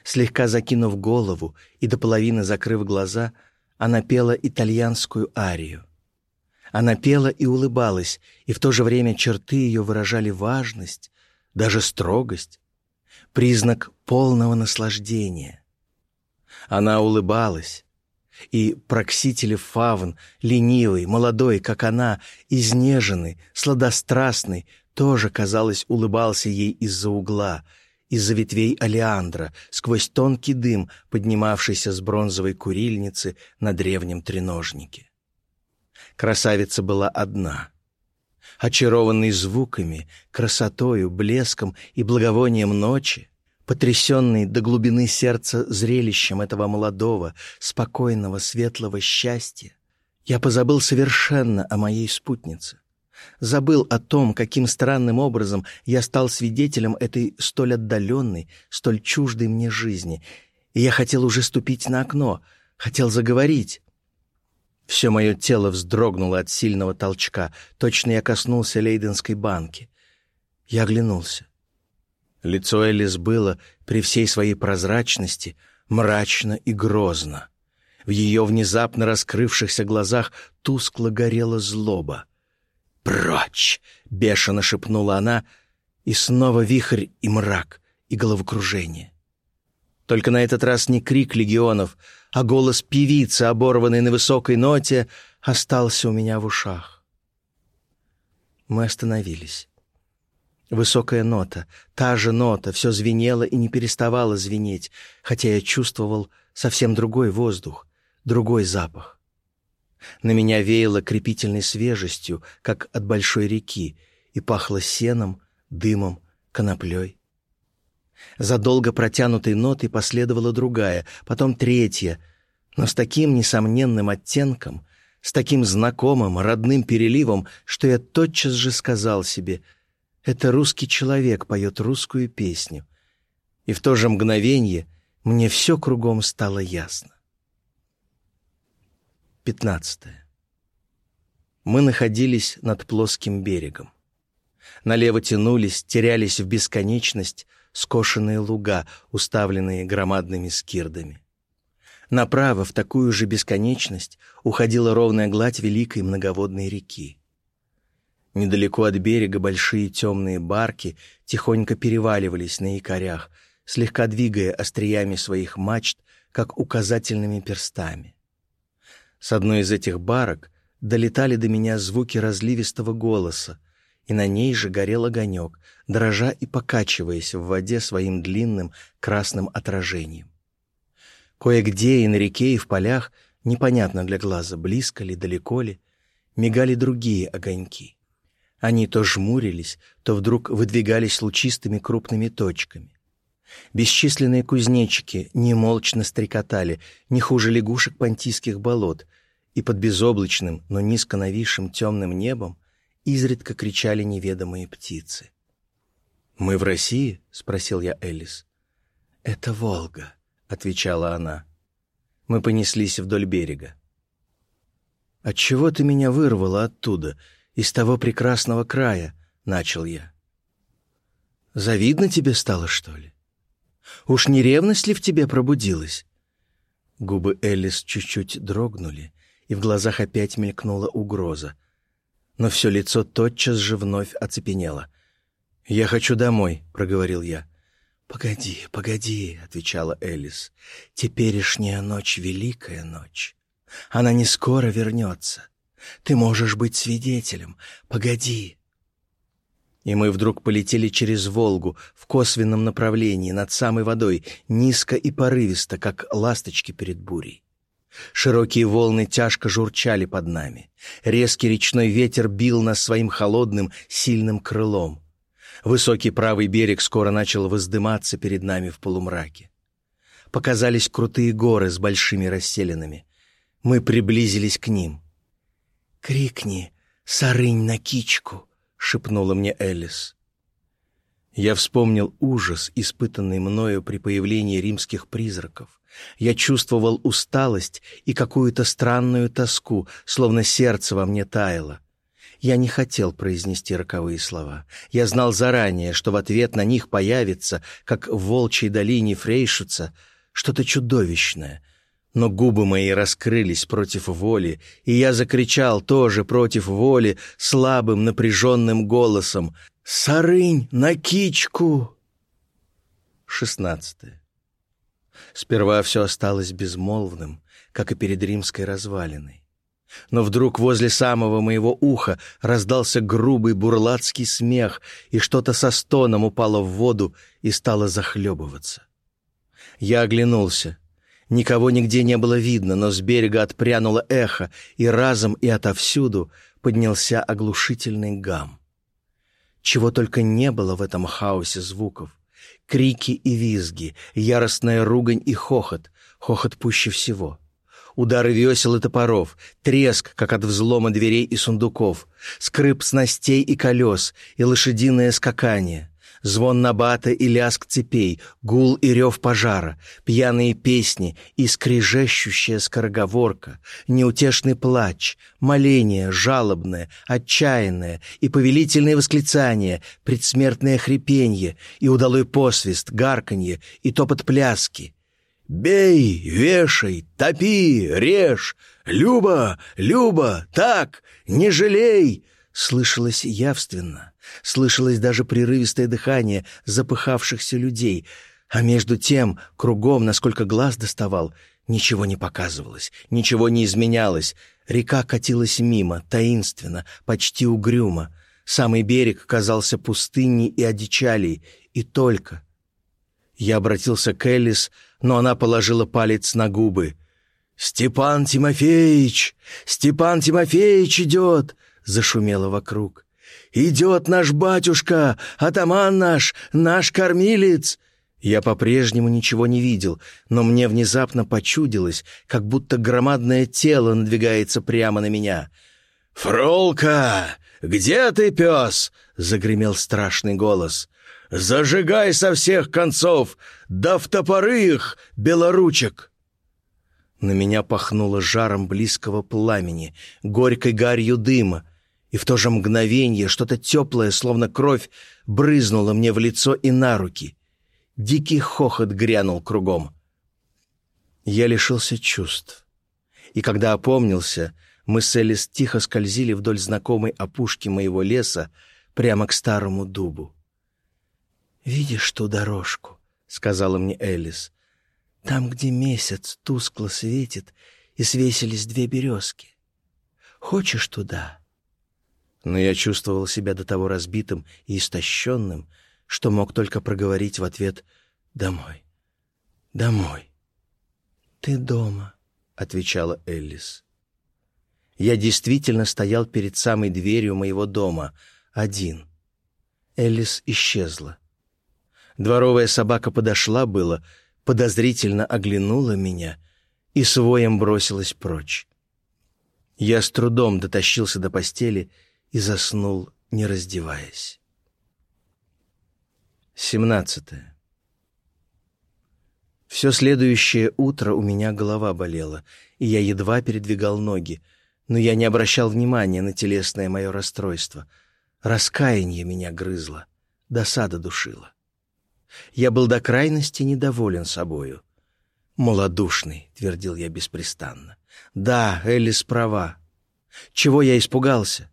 Слегка закинув голову и до половины закрыв глаза, она пела итальянскую арию. Она пела и улыбалась, и в то же время черты ее выражали важность, даже строгость, признак полного наслаждения. Она улыбалась, и прокситель фавн, ленивый, молодой, как она, изнеженный, сладострастный, тоже, казалось, улыбался ей из-за угла, из-за ветвей алиандра, сквозь тонкий дым, поднимавшийся с бронзовой курильницы на древнем треножнике. Красавица была одна. Очарованный звуками, красотою, блеском и благовонием ночи, потрясенный до глубины сердца зрелищем этого молодого, спокойного, светлого счастья, я позабыл совершенно о моей спутнице. Забыл о том, каким странным образом я стал свидетелем этой столь отдаленной, столь чуждой мне жизни, и я хотел уже ступить на окно, хотел заговорить, все мое тело вздрогнуло от сильного толчка. Точно я коснулся лейденской банки. Я оглянулся. Лицо Элис было при всей своей прозрачности мрачно и грозно. В ее внезапно раскрывшихся глазах тускло горела злоба. «Прочь!» — бешено шепнула она, и снова вихрь и мрак, и головокружение. Только на этот раз не крик легионов, а голос певицы, оборванный на высокой ноте, остался у меня в ушах. Мы остановились. Высокая нота, та же нота, все звенело и не переставало звенеть, хотя я чувствовал совсем другой воздух, другой запах. На меня веяло крепительной свежестью, как от большой реки, и пахло сеном, дымом, коноплей. За долго протянутой нотой последовала другая, потом третья, но с таким несомненным оттенком, с таким знакомым, родным переливом, что я тотчас же сказал себе «Это русский человек поет русскую песню». И в то же мгновение мне все кругом стало ясно. Пятнадцатое. Мы находились над плоским берегом. Налево тянулись, терялись в бесконечность скошенные луга, уставленные громадными скирдами. Направо, в такую же бесконечность, уходила ровная гладь великой многоводной реки. Недалеко от берега большие темные барки тихонько переваливались на якорях, слегка двигая остриями своих мачт, как указательными перстами. С одной из этих барок долетали до меня звуки разливистого голоса, и на ней же горел огонек, дрожа и покачиваясь в воде своим длинным красным отражением. Кое-где и на реке, и в полях, непонятно для глаза, близко ли, далеко ли, мигали другие огоньки. Они то жмурились, то вдруг выдвигались лучистыми крупными точками. Бесчисленные кузнечики немолчно стрекотали, не хуже лягушек понтийских болот, и под безоблачным, но низко нависшим темным небом изредка кричали неведомые птицы. «Мы в России?» — спросил я Элис. «Это Волга», — отвечала она. Мы понеслись вдоль берега. «Отчего ты меня вырвала оттуда, из того прекрасного края?» — начал я. «Завидно тебе стало, что ли? Уж не ревность ли в тебе пробудилась?» Губы Элис чуть-чуть дрогнули, и в глазах опять мелькнула угроза — но все лицо тотчас же вновь оцепенело. «Я хочу домой», — проговорил я. «Погоди, погоди», — отвечала Элис. «Теперешняя ночь — великая ночь. Она не скоро вернется. Ты можешь быть свидетелем. Погоди». И мы вдруг полетели через Волгу в косвенном направлении над самой водой, низко и порывисто, как ласточки перед бурей. Широкие волны тяжко журчали под нами. Резкий речной ветер бил нас своим холодным, сильным крылом. Высокий правый берег скоро начал воздыматься перед нами в полумраке. Показались крутые горы с большими расселенными. Мы приблизились к ним. «Крикни, сарынь на кичку!» — шепнула мне Элис. Я вспомнил ужас, испытанный мною при появлении римских призраков. Я чувствовал усталость и какую-то странную тоску, словно сердце во мне таяло. Я не хотел произнести роковые слова. Я знал заранее, что в ответ на них появится, как в волчьей долине Фрейшица, что-то чудовищное. Но губы мои раскрылись против воли, и я закричал тоже против воли слабым напряженным голосом «Сарынь на кичку!» Шестнадцатое. Сперва все осталось безмолвным, как и перед римской развалиной. Но вдруг возле самого моего уха раздался грубый бурлацкий смех, и что-то со стоном упало в воду и стало захлебываться. Я оглянулся. Никого нигде не было видно, но с берега отпрянуло эхо, и разом и отовсюду поднялся оглушительный гам. Чего только не было в этом хаосе звуков. Крики и визги, яростная ругань и хохот, хохот пуще всего — удары весел и топоров, треск, как от взлома дверей и сундуков, скрип снастей и колес и лошадиное скакание, звон набата и лязг цепей, гул и рев пожара, пьяные песни и скрежещущая скороговорка, неутешный плач, моление жалобное, отчаянное и повелительное восклицание, предсмертное хрипенье и удалой посвист, гарканье и топот пляски — Бей, вешай, топи, режь! Люба, Люба, так, не жалей!» Слышалось явственно, слышалось даже прерывистое дыхание запыхавшихся людей, а между тем, кругом, насколько глаз доставал, ничего не показывалось, ничего не изменялось. Река катилась мимо, таинственно, почти угрюмо. Самый берег казался пустыней и одичалей, и только — я обратился к Элис, но она положила палец на губы. «Степан Тимофеевич! Степан Тимофеевич идет!» — зашумело вокруг. «Идет наш батюшка, атаман наш, наш кормилец!» Я по-прежнему ничего не видел, но мне внезапно почудилось, как будто громадное тело надвигается прямо на меня. «Фролка! Где ты, пес?» — загремел страшный голос. Зажигай со всех концов, да в топоры их, белоручек!» На меня пахнуло жаром близкого пламени, горькой гарью дыма, и в то же мгновение что-то теплое, словно кровь, брызнуло мне в лицо и на руки. Дикий хохот грянул кругом. Я лишился чувств. И когда опомнился, мы с Элис тихо скользили вдоль знакомой опушки моего леса прямо к старому дубу. «Видишь ту дорожку?» — сказала мне Элис. «Там, где месяц тускло светит, и свесились две березки. Хочешь туда?» Но я чувствовал себя до того разбитым и истощенным, что мог только проговорить в ответ «Домой, домой». «Ты дома», — отвечала Элис. Я действительно стоял перед самой дверью моего дома, один. Элис исчезла. Дворовая собака подошла было, подозрительно оглянула меня и своем бросилась прочь. Я с трудом дотащился до постели и заснул, не раздеваясь. Семнадцатое. Все следующее утро у меня голова болела, и я едва передвигал ноги, но я не обращал внимания на телесное мое расстройство. Раскаяние меня грызло, досада душила. Я был до крайности недоволен собою. «Молодушный», — твердил я беспрестанно. «Да, Элис права. Чего я испугался?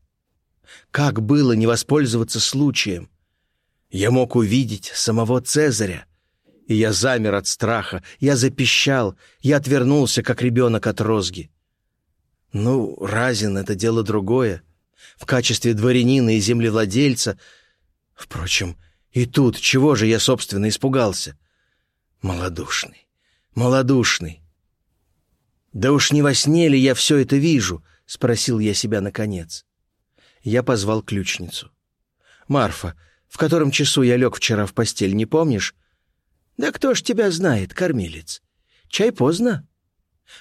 Как было не воспользоваться случаем? Я мог увидеть самого Цезаря, и я замер от страха, я запищал, я отвернулся, как ребенок от розги. Ну, Разин — это дело другое. В качестве дворянина и землевладельца... Впрочем, и тут чего же я, собственно, испугался? Малодушный, малодушный. «Да уж не во сне ли я все это вижу?» — спросил я себя наконец. Я позвал ключницу. «Марфа, в котором часу я лег вчера в постель, не помнишь?» «Да кто ж тебя знает, кормилец? Чай поздно.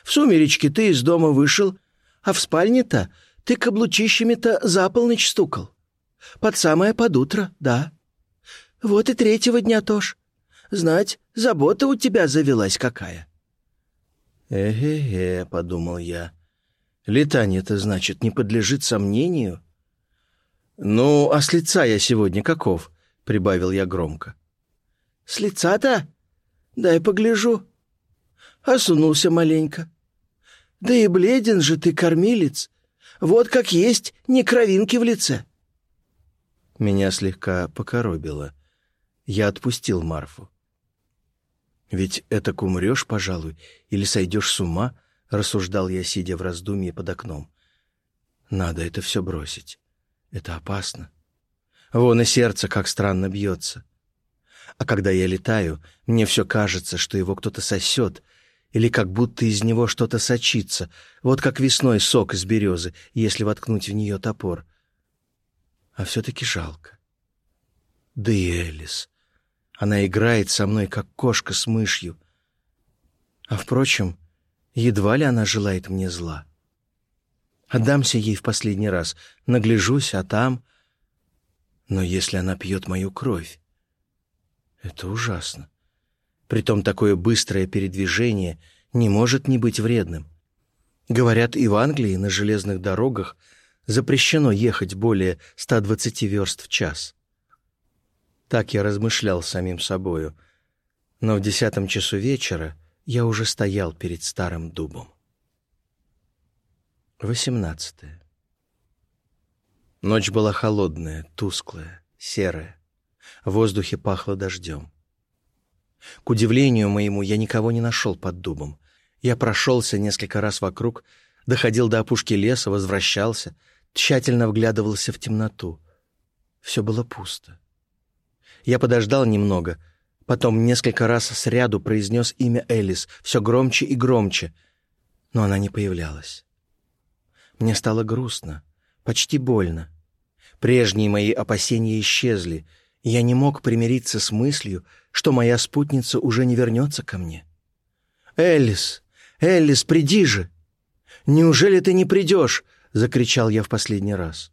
В сумеречке ты из дома вышел, а в спальне-то ты каблучищами-то за полночь стукал. Под самое под утро, да. Вот и третьего дня тоже. Знать, забота у тебя завелась какая. «Э-э-э», — подумал я. «Летание-то, значит, не подлежит сомнению?» «Ну, а с лица я сегодня каков?» — прибавил я громко. «С лица-то? Дай погляжу». Осунулся маленько. «Да и бледен же ты, кормилец. Вот как есть, ни кровинки в лице». Меня слегка покоробило. Я отпустил Марфу. «Ведь это умрешь, пожалуй, или сойдешь с ума», — рассуждал я, сидя в раздумье под окном. «Надо это все бросить. Это опасно. Вон и сердце как странно бьется. А когда я летаю, мне все кажется, что его кто-то сосет, или как будто из него что-то сочится, вот как весной сок из березы, если воткнуть в нее топор. А все-таки жалко. Да и Элис. Она играет со мной, как кошка с мышью. А, впрочем, едва ли она желает мне зла. Отдамся ей в последний раз, нагляжусь, а там... Но если она пьет мою кровь, это ужасно. Притом такое быстрое передвижение не может не быть вредным. Говорят, и в Англии на железных дорогах запрещено ехать более 120 верст в час. Так я размышлял самим собою. Но в десятом часу вечера я уже стоял перед старым дубом. 18. Ночь была холодная, тусклая, серая. В воздухе пахло дождем. К удивлению моему, я никого не нашел под дубом. Я прошелся несколько раз вокруг, доходил до опушки леса, возвращался, тщательно вглядывался в темноту. Все было пусто. Я подождал немного, потом несколько раз сряду произнес имя Элис, все громче и громче, но она не появлялась. Мне стало грустно, почти больно. Прежние мои опасения исчезли, и я не мог примириться с мыслью, что моя спутница уже не вернется ко мне. «Эллис! Эллис, приди же! Неужели ты не придешь?» — закричал я в последний раз.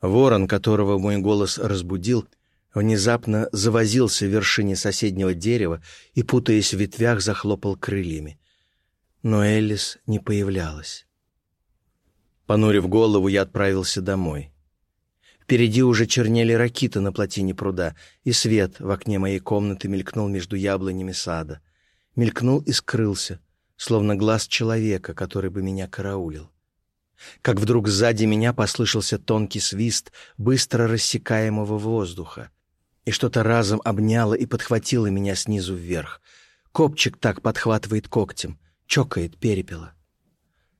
Ворон, которого мой голос разбудил, внезапно завозился в вершине соседнего дерева и, путаясь в ветвях, захлопал крыльями. Но Эллис не появлялась. Понурив голову, я отправился домой. Впереди уже чернели ракиты на плотине пруда, и свет в окне моей комнаты мелькнул между яблонями сада. Мелькнул и скрылся, словно глаз человека, который бы меня караулил. Как вдруг сзади меня послышался тонкий свист быстро рассекаемого воздуха, и что-то разом обняло и подхватило меня снизу вверх. Копчик так подхватывает когтем, чокает перепела.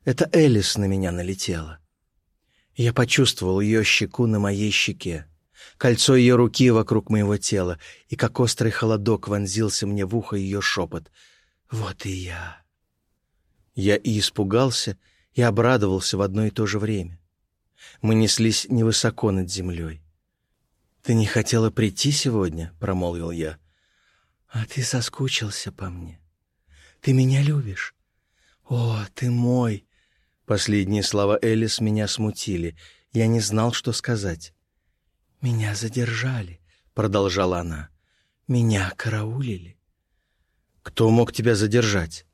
Это Элис на меня налетела. Я почувствовал ее щеку на моей щеке, кольцо ее руки вокруг моего тела, и как острый холодок вонзился мне в ухо ее шепот. «Вот и я». Я и испугался, и обрадовался в одно и то же время. Мы неслись невысоко над землей. «Ты не хотела прийти сегодня?» — промолвил я. «А ты соскучился по мне. Ты меня любишь. О, ты мой!» Последние слова Элис меня смутили. Я не знал, что сказать. «Меня задержали», — продолжала она. «Меня караулили». «Кто мог тебя задержать?»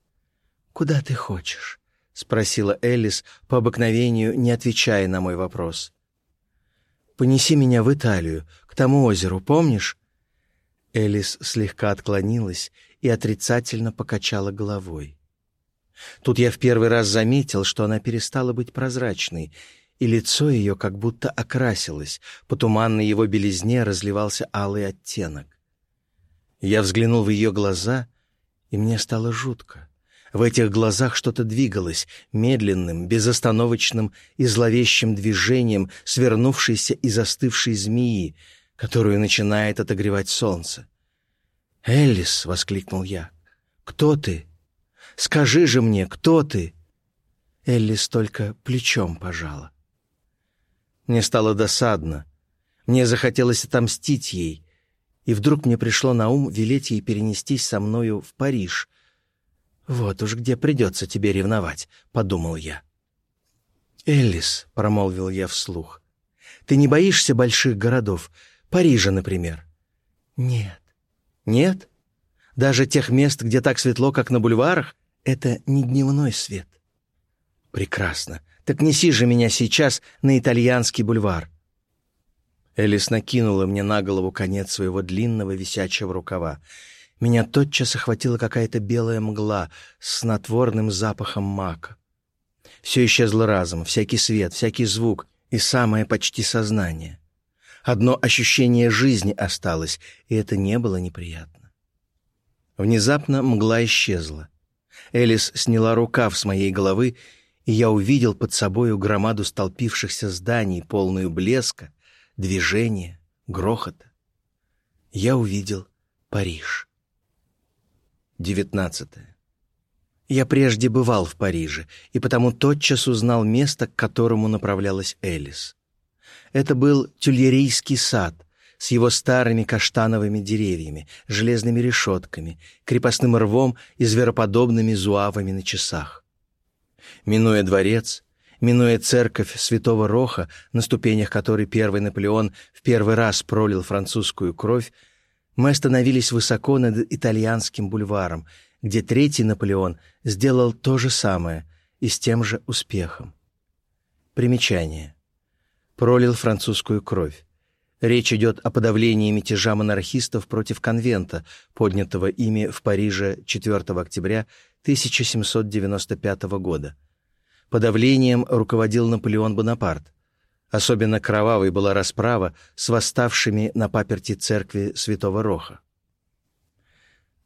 «Куда ты хочешь?» — спросила Элис, по обыкновению не отвечая на мой вопрос. «Понеси меня в Италию, к тому озеру, помнишь?» Элис слегка отклонилась и отрицательно покачала головой. Тут я в первый раз заметил, что она перестала быть прозрачной, и лицо ее как будто окрасилось, по туманной его белизне разливался алый оттенок. Я взглянул в ее глаза, и мне стало жутко. В этих глазах что-то двигалось, медленным, безостановочным и зловещим движением свернувшейся и застывшей змеи, которую начинает отогревать солнце. «Эллис!» — воскликнул я. «Кто ты?» Скажи же мне, кто ты?» Эллис только плечом пожала. Мне стало досадно. Мне захотелось отомстить ей. И вдруг мне пришло на ум велеть ей перенестись со мною в Париж. «Вот уж где придется тебе ревновать», — подумал я. «Эллис», — промолвил я вслух, — «ты не боишься больших городов? Парижа, например?» «Нет». «Нет? Даже тех мест, где так светло, как на бульварах? Это не дневной свет». «Прекрасно. Так неси же меня сейчас на итальянский бульвар». Элис накинула мне на голову конец своего длинного висячего рукава. Меня тотчас охватила какая-то белая мгла с снотворным запахом мака. Все исчезло разом, всякий свет, всякий звук и самое почти сознание. Одно ощущение жизни осталось, и это не было неприятно. Внезапно мгла исчезла. Элис сняла рукав с моей головы, и я увидел под собою громаду столпившихся зданий, полную блеска, движения, грохота. Я увидел Париж. Девятнадцатое. Я прежде бывал в Париже, и потому тотчас узнал место, к которому направлялась Элис. Это был Тюльерийский сад с его старыми каштановыми деревьями, железными решетками, крепостным рвом и звероподобными зуавами на часах. Минуя дворец, минуя церковь святого Роха, на ступенях которой первый Наполеон в первый раз пролил французскую кровь, мы остановились высоко над итальянским бульваром, где третий Наполеон сделал то же самое и с тем же успехом. Примечание. Пролил французскую кровь. Речь идет о подавлении мятежа монархистов против конвента, поднятого ими в Париже 4 октября 1795 года. Подавлением руководил Наполеон Бонапарт. Особенно кровавой была расправа с восставшими на паперти церкви Святого Роха.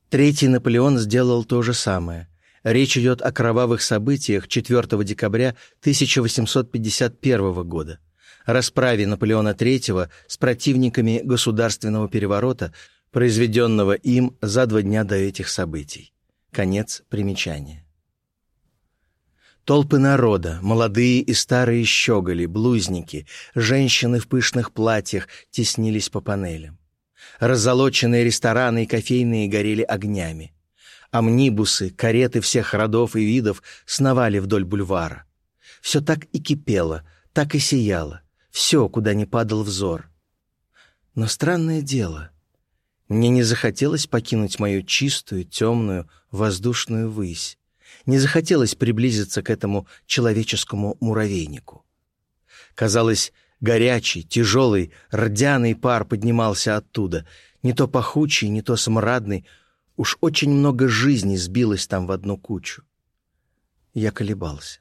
Третий Наполеон сделал то же самое. Речь идет о кровавых событиях 4 декабря 1851 года, расправе Наполеона III с противниками государственного переворота, произведенного им за два дня до этих событий. Конец примечания. Толпы народа, молодые и старые щеголи, блузники, женщины в пышных платьях теснились по панелям. Раззолоченные рестораны и кофейные горели огнями. Амнибусы, кареты всех родов и видов сновали вдоль бульвара. Все так и кипело, так и сияло. Все, куда не падал взор. Но странное дело. Мне не захотелось покинуть мою чистую, темную, воздушную высь не захотелось приблизиться к этому человеческому муравейнику. Казалось, горячий, тяжелый, рдяный пар поднимался оттуда, не то пахучий, не то смрадный, уж очень много жизни сбилось там в одну кучу. Я колебался.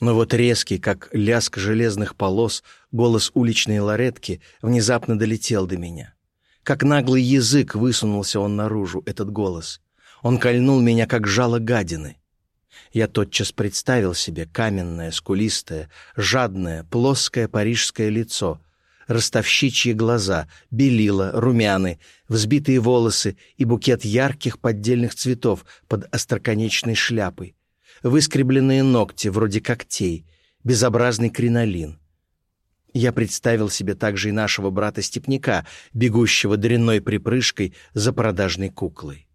Но вот резкий, как лязг железных полос, голос уличной ларетки внезапно долетел до меня. Как наглый язык высунулся он наружу, этот голос. Он кольнул меня, как жало гадины. Я тотчас представил себе каменное, скулистое, жадное, плоское парижское лицо, ростовщичьи глаза, белила, румяны, взбитые волосы и букет ярких поддельных цветов под остроконечной шляпой, выскребленные ногти вроде когтей, безобразный кринолин. Я представил себе также и нашего брата-степняка, бегущего дрянной припрыжкой за продажной куклой.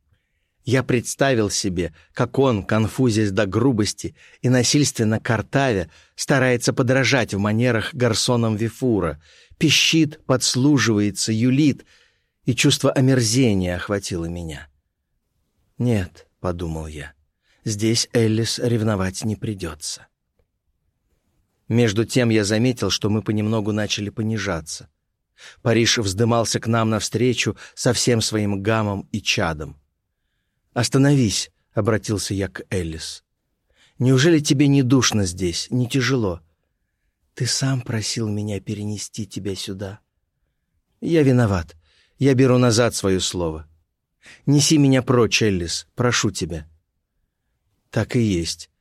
Я представил себе, как он, конфузясь до грубости и насильственно картавя, старается подражать в манерах гарсоном Вифура, пищит, подслуживается, юлит, и чувство омерзения охватило меня. «Нет», — подумал я, — «здесь Эллис ревновать не придется». Между тем я заметил, что мы понемногу начали понижаться. Париж вздымался к нам навстречу со всем своим гамом и чадом. «Остановись», — обратился я к Эллис. «Неужели тебе не душно здесь, не тяжело?» «Ты сам просил меня перенести тебя сюда». «Я виноват. Я беру назад свое слово. Неси меня прочь, Эллис, прошу тебя». «Так и есть.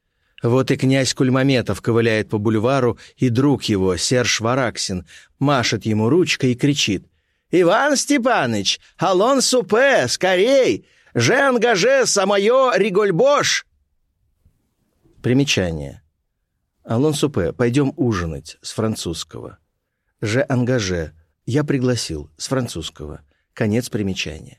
Вот и князь Кульмаметов ковыляет по бульвару, и друг его, Серж Вараксин, машет ему ручкой и кричит. «Иван Степаныч, алон супе, скорей! «Же ангаже самое Ригольбош!» Примечание. Алон Супе, пойдем ужинать с французского. «Же ангаже» я пригласил с французского. Конец примечания.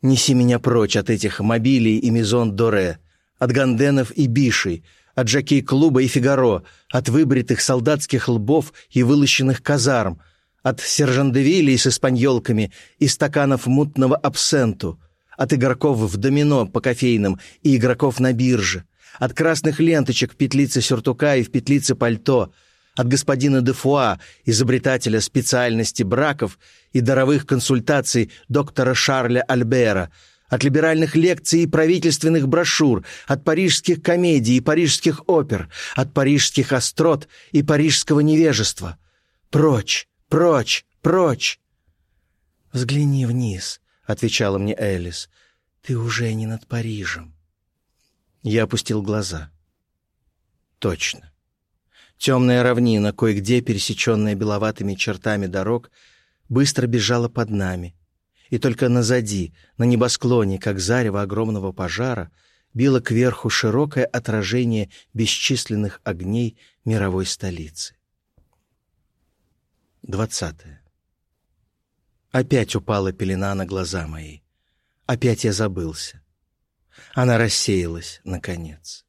Неси меня прочь от этих мобилей и мизон-доре, от ганденов и бишей, от жокей-клуба и фигаро, от выбритых солдатских лбов и вылощенных казарм, от сержандевилей с испаньолками и стаканов мутного абсенту, от игроков в домино по кофейным и игроков на бирже, от красных ленточек в петлице сюртука и в петлице пальто, от господина Дефуа, изобретателя специальности браков и даровых консультаций доктора Шарля Альбера, от либеральных лекций и правительственных брошюр, от парижских комедий и парижских опер, от парижских острот и парижского невежества. Прочь, прочь, прочь! «Взгляни вниз», — отвечала мне Элис. «Ты уже не над Парижем». Я опустил глаза. Точно. Темная равнина, кое-где пересеченная беловатыми чертами дорог, быстро бежала под нами. И только назади, на небосклоне, как зарево огромного пожара, било кверху широкое отражение бесчисленных огней мировой столицы. Двадцатое. Опять упала пелена на глаза мои. Опять я забылся. Она рассеялась, наконец.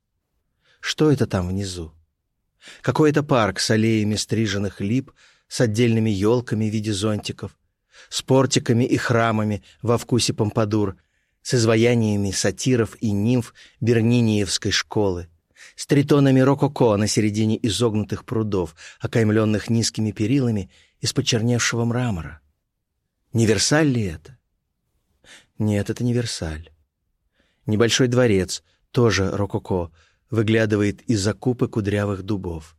Что это там внизу? Какой-то парк с аллеями стриженных лип, с отдельными елками в виде зонтиков, с портиками и храмами во вкусе помпадур, с изваяниями сатиров и нимф Берниниевской школы, с тритонами рококо на середине изогнутых прудов, окаймленных низкими перилами из почерневшего мрамора. Не Версаль ли это? Нет, это не Версаль. Небольшой дворец, тоже рококо, выглядывает из-за купы кудрявых дубов.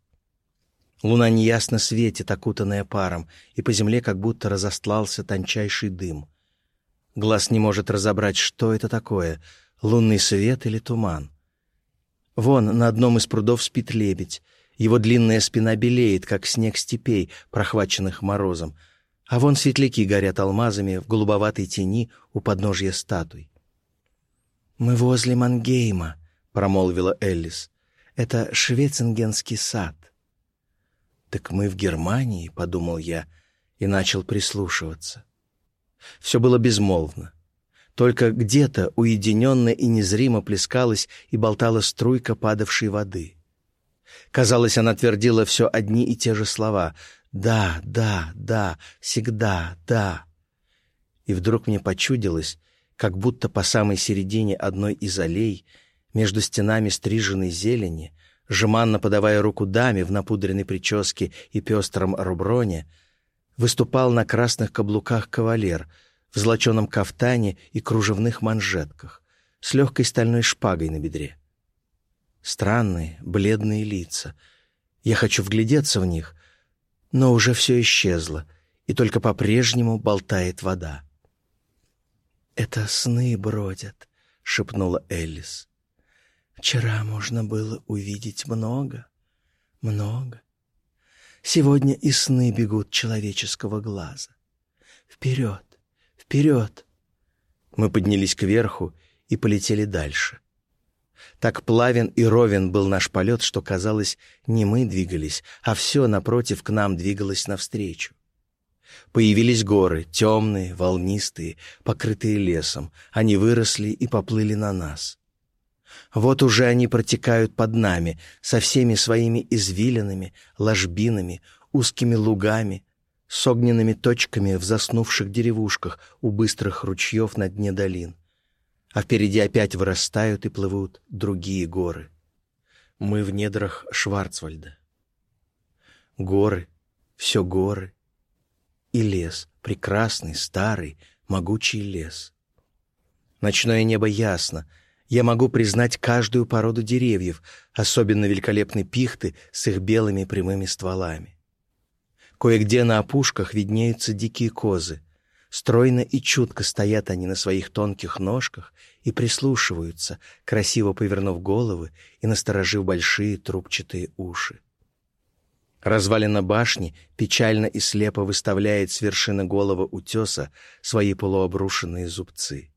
Луна неясно светит, окутанная паром, и по земле как будто разостлался тончайший дым. Глаз не может разобрать, что это такое — лунный свет или туман. Вон на одном из прудов спит лебедь. Его длинная спина белеет, как снег степей, прохваченных морозом. А вон светляки горят алмазами в голубоватой тени у подножья статуй. «Мы возле Мангейма», — промолвила Эллис. «Это швецингенский сад». «Так мы в Германии», — подумал я, и начал прислушиваться. Все было безмолвно. Только где-то уединенно и незримо плескалась и болтала струйка падавшей воды. Казалось, она твердила все одни и те же слова. «Да, да, да, всегда, да». И вдруг мне почудилось, как будто по самой середине одной из аллей, между стенами стриженной зелени, жеманно подавая руку даме в напудренной прическе и пестром руброне, выступал на красных каблуках кавалер в золоченом кафтане и кружевных манжетках с легкой стальной шпагой на бедре. Странные, бледные лица. Я хочу вглядеться в них, но уже все исчезло, и только по-прежнему болтает вода. «Это сны бродят», — шепнула Элис. «Вчера можно было увидеть много, много. Сегодня и сны бегут человеческого глаза. Вперед, вперед!» Мы поднялись кверху и полетели дальше. Так плавен и ровен был наш полет, что, казалось, не мы двигались, а все напротив к нам двигалось навстречу. Появились горы, темные, волнистые, покрытые лесом. Они выросли и поплыли на нас. Вот уже они протекают под нами, со всеми своими извилинами, ложбинами, узкими лугами, с огненными точками в заснувших деревушках у быстрых ручьев на дне долин. А впереди опять вырастают и плывут другие горы. Мы в недрах Шварцвальда. Горы, все горы, и лес, прекрасный, старый, могучий лес. Ночное небо ясно. Я могу признать каждую породу деревьев, особенно великолепные пихты с их белыми прямыми стволами. Кое-где на опушках виднеются дикие козы. Стройно и чутко стоят они на своих тонких ножках и прислушиваются, красиво повернув головы и насторожив большие трубчатые уши. Развалина башни печально и слепо выставляет с вершины голого утеса свои полуобрушенные зубцы.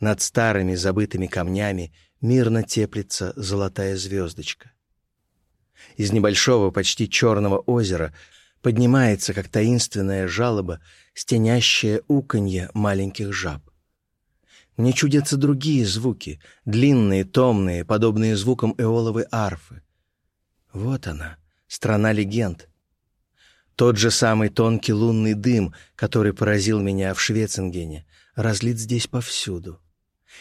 Над старыми забытыми камнями мирно теплится золотая звездочка. Из небольшого, почти черного озера поднимается, как таинственная жалоба, стенящее уканье маленьких жаб. Мне чудятся другие звуки, длинные, томные, подобные звукам эоловой арфы. Вот она, страна легенд. Тот же самый тонкий лунный дым, который поразил меня в Швецингене, разлит здесь повсюду.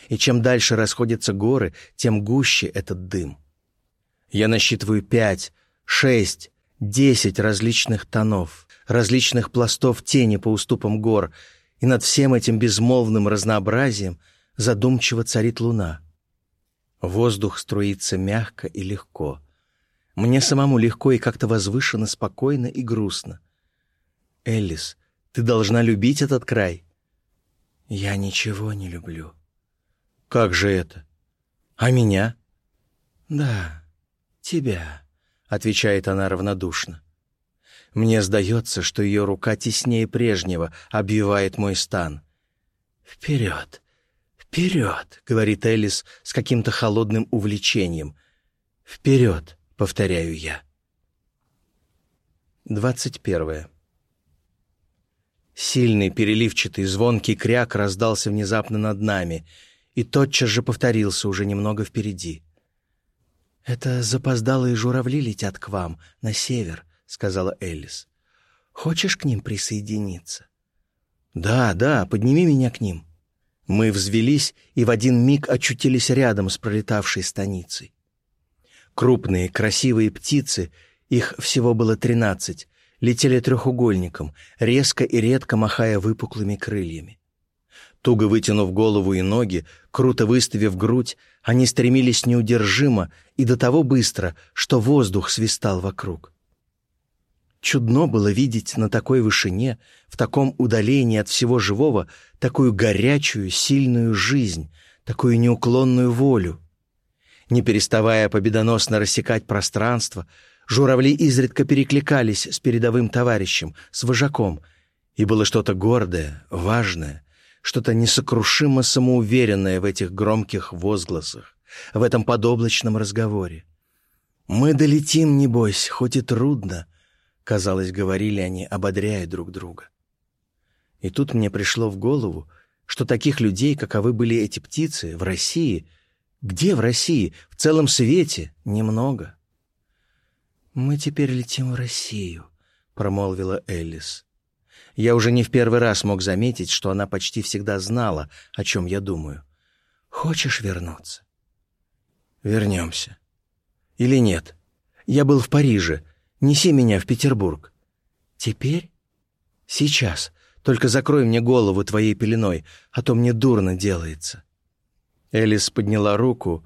И чем дальше расходятся горы, тем гуще этот дым. Я насчитываю пять, шесть, десять различных тонов, различных пластов тени по уступам гор, и над всем этим безмолвным разнообразием задумчиво царит луна. Воздух струится мягко и легко. Мне самому легко и как-то возвышенно, спокойно и грустно. Эллис, ты должна любить этот край. Я ничего не люблю. Как же это? А меня? Да, тебя, отвечает она равнодушно. Мне сдается, что ее рука теснее прежнего обвивает мой стан. «Вперед! Вперед!» — говорит Элис с каким-то холодным увлечением. «Вперед!» — повторяю я. Двадцать первое. Сильный, переливчатый, звонкий кряк раздался внезапно над нами и тотчас же повторился уже немного впереди. «Это запоздалые журавли летят к вам, на север», — сказала Элис. «Хочешь к ним присоединиться?» «Да, да, подними меня к ним». Мы взвелись и в один миг очутились рядом с пролетавшей станицей. Крупные, красивые птицы, их всего было тринадцать, летели трехугольником, резко и редко махая выпуклыми крыльями. Туго вытянув голову и ноги, круто выставив грудь, они стремились неудержимо и до того быстро, что воздух свистал вокруг. Чудно было видеть на такой вышине, в таком удалении от всего живого, такую горячую, сильную жизнь, такую неуклонную волю. Не переставая победоносно рассекать пространство, журавли изредка перекликались с передовым товарищем, с вожаком, и было что-то гордое, важное, что-то несокрушимо самоуверенное в этих громких возгласах, в этом подоблачном разговоре. «Мы долетим, небось, хоть и трудно», Казалось, говорили они, ободряя друг друга. И тут мне пришло в голову, что таких людей, каковы были эти птицы, в России, где в России, в целом свете, немного. «Мы теперь летим в Россию», — промолвила Эллис. Я уже не в первый раз мог заметить, что она почти всегда знала, о чем я думаю. «Хочешь вернуться?» «Вернемся». «Или нет? Я был в Париже, Неси меня в Петербург». «Теперь?» «Сейчас. Только закрой мне голову твоей пеленой, а то мне дурно делается». Элис подняла руку,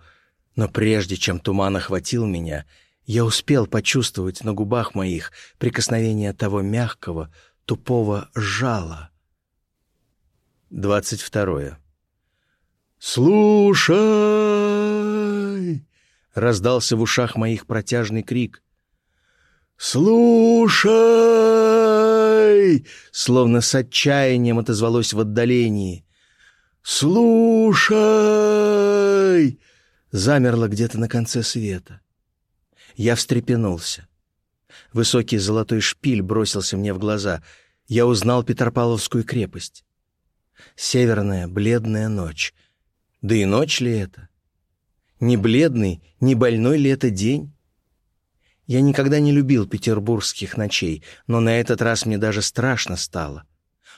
но прежде чем туман охватил меня, я успел почувствовать на губах моих прикосновение того мягкого, тупого жала. Двадцать второе. «Слушай!» — раздался в ушах моих протяжный крик. «Слушай!» Словно с отчаянием отозвалось в отдалении. «Слушай!» Замерло где-то на конце света. Я встрепенулся. Высокий золотой шпиль бросился мне в глаза. Я узнал Петропавловскую крепость. Северная бледная ночь. Да и ночь ли это? Не бледный, не больной ли это день? Я никогда не любил петербургских ночей, но на этот раз мне даже страшно стало.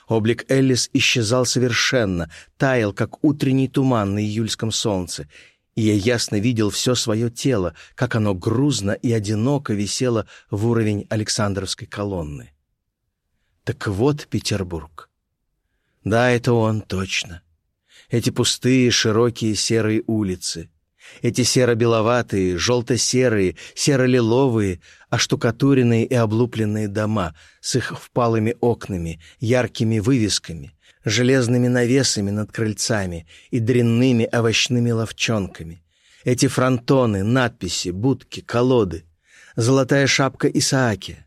Облик Эллис исчезал совершенно, таял, как утренний туман на июльском солнце, и я ясно видел все свое тело, как оно грузно и одиноко висело в уровень Александровской колонны. Так вот Петербург. Да, это он, точно. Эти пустые, широкие серые улицы — эти серо-беловатые, желто-серые, серо-лиловые, оштукатуренные и облупленные дома с их впалыми окнами, яркими вывесками, железными навесами над крыльцами и дрянными овощными ловчонками. Эти фронтоны, надписи, будки, колоды, золотая шапка Исааки,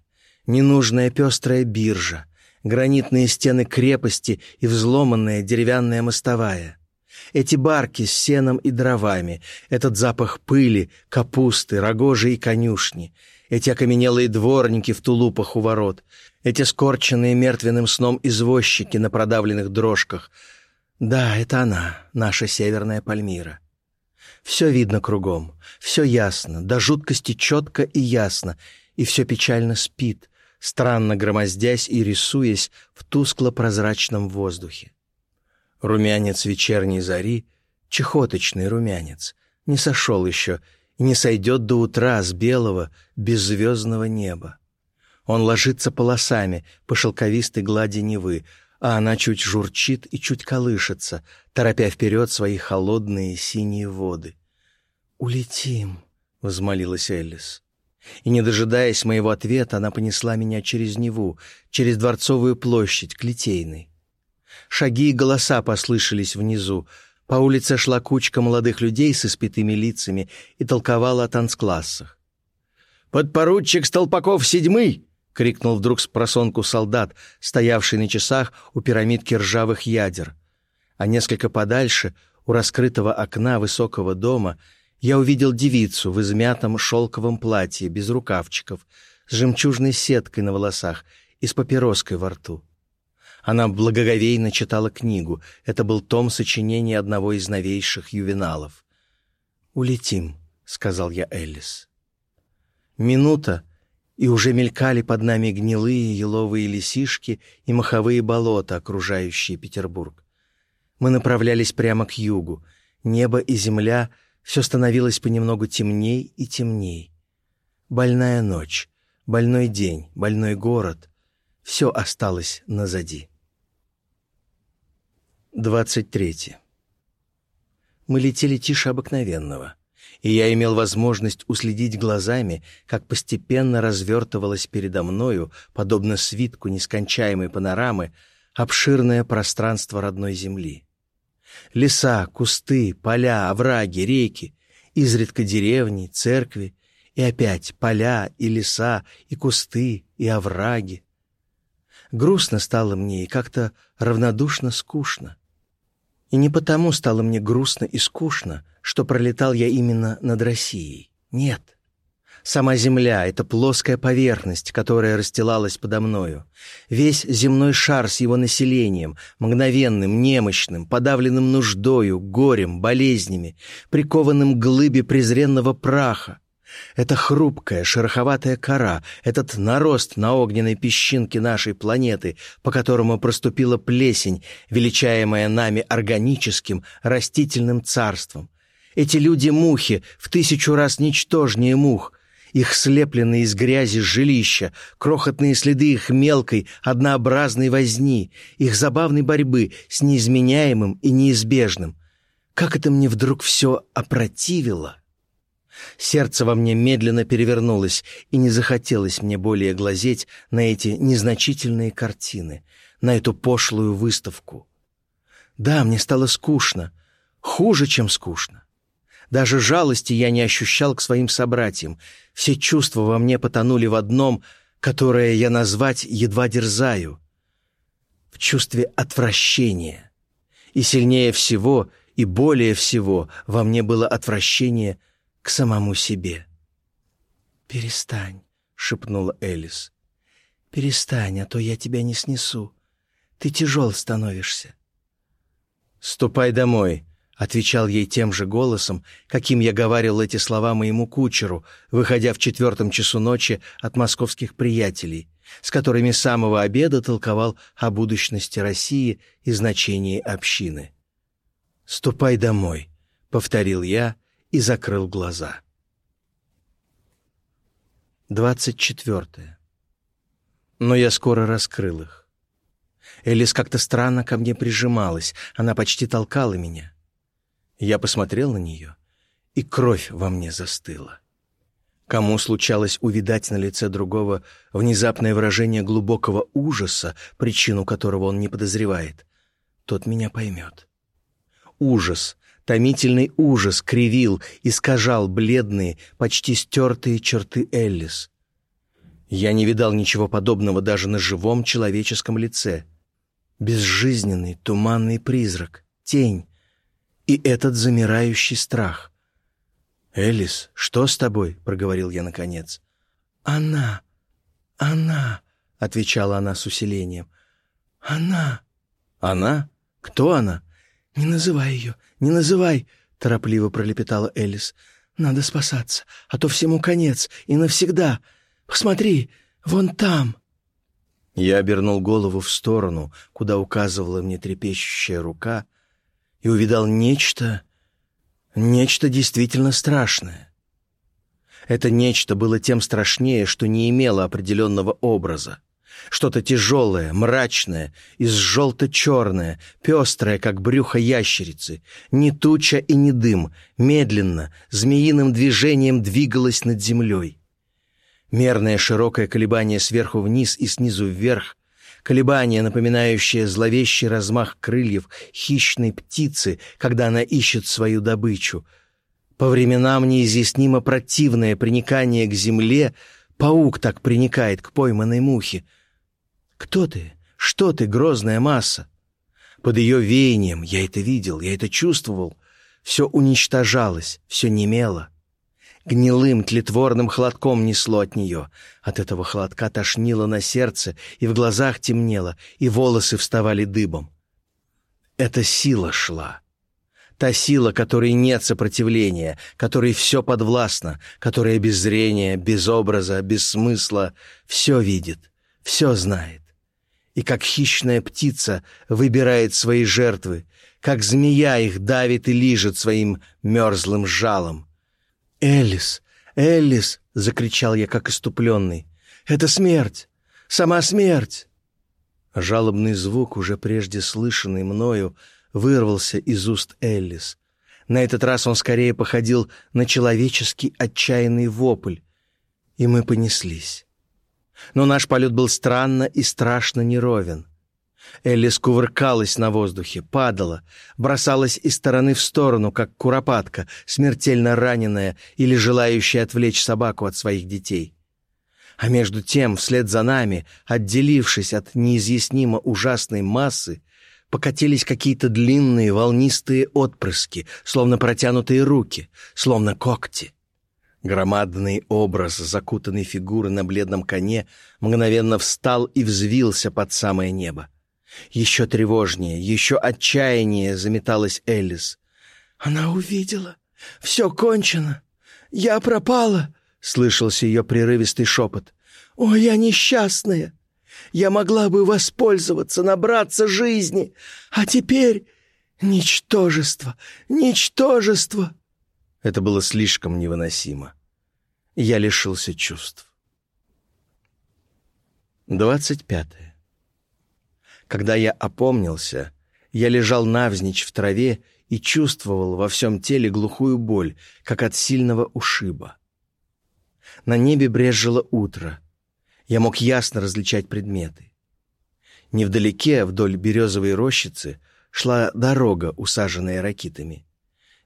ненужная пестрая биржа, гранитные стены крепости и взломанная деревянная мостовая — эти барки с сеном и дровами, этот запах пыли, капусты, рогожи и конюшни, эти окаменелые дворники в тулупах у ворот, эти скорченные мертвенным сном извозчики на продавленных дрожках. Да, это она, наша северная Пальмира. Все видно кругом, все ясно, до жуткости четко и ясно, и все печально спит, странно громоздясь и рисуясь в тускло-прозрачном воздухе. Румянец вечерней зари, чехоточный румянец, не сошел еще и не сойдет до утра с белого, беззвездного неба. Он ложится полосами по шелковистой глади Невы, а она чуть журчит и чуть колышется, торопя вперед свои холодные синие воды. «Улетим», — возмолилась Эллис. И, не дожидаясь моего ответа, она понесла меня через Неву, через Дворцовую площадь, к Литейной. Шаги и голоса послышались внизу. По улице шла кучка молодых людей с испитыми лицами и толковала о танцклассах. «Подпоручик Столпаков седьмый!» — крикнул вдруг с просонку солдат, стоявший на часах у пирамидки ржавых ядер. А несколько подальше, у раскрытого окна высокого дома, я увидел девицу в измятом шелковом платье, без рукавчиков, с жемчужной сеткой на волосах и с папироской во рту. Она благоговейно читала книгу. Это был том сочинений одного из новейших ювеналов. «Улетим», — сказал я Эллис. Минута, и уже мелькали под нами гнилые еловые лесишки и маховые болота, окружающие Петербург. Мы направлялись прямо к югу. Небо и земля — все становилось понемногу темней и темней. Больная ночь, больной день, больной город — все осталось назади. 23. Мы летели тише обыкновенного, и я имел возможность уследить глазами, как постепенно развертывалось передо мною, подобно свитку нескончаемой панорамы, обширное пространство родной земли. Леса, кусты, поля, овраги, реки, изредка деревни, церкви, и опять поля и леса, и кусты, и овраги. Грустно стало мне и как-то равнодушно скучно. И не потому стало мне грустно и скучно, что пролетал я именно над Россией. Нет. Сама Земля — это плоская поверхность, которая расстилалась подо мною. Весь земной шар с его населением, мгновенным, немощным, подавленным нуждою, горем, болезнями, прикованным к глыбе презренного праха. Это хрупкая, шероховатая кора, этот нарост на огненной песчинке нашей планеты, по которому проступила плесень, величаемая нами органическим, растительным царством. Эти люди-мухи, в тысячу раз ничтожнее мух, их слепленные из грязи жилища, крохотные следы их мелкой, однообразной возни, их забавной борьбы с неизменяемым и неизбежным. Как это мне вдруг все опротивило! Сердце во мне медленно перевернулось, и не захотелось мне более глазеть на эти незначительные картины, на эту пошлую выставку. Да, мне стало скучно, хуже, чем скучно. Даже жалости я не ощущал к своим собратьям. Все чувства во мне потонули в одном, которое я назвать едва дерзаю. В чувстве отвращения. И сильнее всего, и более всего во мне было отвращение к самому себе. «Перестань», — шепнула Элис. «Перестань, а то я тебя не снесу. Ты тяжел становишься». «Ступай домой», — отвечал ей тем же голосом, каким я говорил эти слова моему кучеру, выходя в четвертом часу ночи от московских приятелей, с которыми с самого обеда толковал о будущности России и значении общины. «Ступай домой», — повторил я и закрыл глаза. Двадцать четвертое. Но я скоро раскрыл их. Элис как-то странно ко мне прижималась, она почти толкала меня. Я посмотрел на нее, и кровь во мне застыла. Кому случалось увидать на лице другого внезапное выражение глубокого ужаса, причину которого он не подозревает, тот меня поймет. Ужас, томительный ужас кривил, искажал бледные, почти стертые черты Эллис. Я не видал ничего подобного даже на живом человеческом лице. Безжизненный, туманный призрак, тень, и этот замирающий страх. «Элис, что с тобой?» — проговорил я наконец. «Она! Она!» — отвечала она с усилением. «Она!» «Она? Кто она?» «Не называй ее, не называй!» — торопливо пролепетала Элис. «Надо спасаться, а то всему конец, и навсегда. Посмотри, вон там!» Я обернул голову в сторону, куда указывала мне трепещущая рука, и увидал нечто, нечто действительно страшное. Это нечто было тем страшнее, что не имело определенного образа. Что-то тяжелое, мрачное, из желто-черное, пестрое, как брюхо ящерицы. Ни туча и ни дым, медленно, змеиным движением двигалось над землей. Мерное широкое колебание сверху вниз и снизу вверх, колебание, напоминающее зловещий размах крыльев хищной птицы, когда она ищет свою добычу. По временам неизъяснимо противное приникание к земле, паук так приникает к пойманной мухе. Кто ты? Что ты, грозная масса? Под ее веянием я это видел, я это чувствовал. Все уничтожалось, все немело. Гнилым, тлетворным холодком несло от нее. От этого холодка тошнило на сердце, и в глазах темнело, и волосы вставали дыбом. Эта сила шла. Та сила, которой нет сопротивления, которой все подвластно, которая без зрения, без образа, без смысла, все видит, все знает. И как хищная птица выбирает свои жертвы, как змея их давит и лижет своим мерзлым жалом, «Элис! Элис!» — закричал я, как иступленный. «Это смерть! Сама смерть!» Жалобный звук, уже прежде слышанный мною, вырвался из уст Эллис. На этот раз он скорее походил на человеческий отчаянный вопль, и мы понеслись. Но наш полет был странно и страшно неровен. Эллис кувыркалась на воздухе, падала, бросалась из стороны в сторону, как куропатка, смертельно раненая или желающая отвлечь собаку от своих детей. А между тем, вслед за нами, отделившись от неизъяснимо ужасной массы, покатились какие-то длинные волнистые отпрыски, словно протянутые руки, словно когти. Громадный образ закутанной фигуры на бледном коне мгновенно встал и взвился под самое небо. Еще тревожнее, еще отчаяннее заметалась Элис. «Она увидела. Все кончено. Я пропала!» — слышался ее прерывистый шепот. «О, я несчастная! Я могла бы воспользоваться, набраться жизни, а теперь ничтожество, ничтожество!» Это было слишком невыносимо. Я лишился чувств. Двадцать пятое. Когда я опомнился, я лежал навзничь в траве и чувствовал во всем теле глухую боль, как от сильного ушиба. На небе брежило утро. Я мог ясно различать предметы. Невдалеке, вдоль березовой рощицы, шла дорога, усаженная ракитами.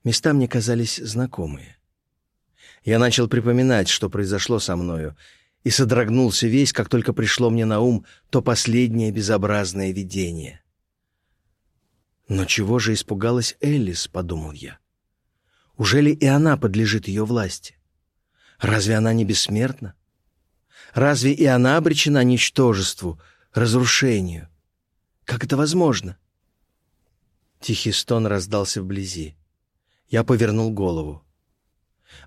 Места мне казались знакомые. Я начал припоминать, что произошло со мною, и содрогнулся весь, как только пришло мне на ум то последнее безобразное видение. «Но чего же испугалась Эллис?» — подумал я. «Ужели и она подлежит ее власти? Разве она не бессмертна? Разве и она обречена ничтожеству, разрушению? Как это возможно?» Тихий стон раздался вблизи. Я повернул голову.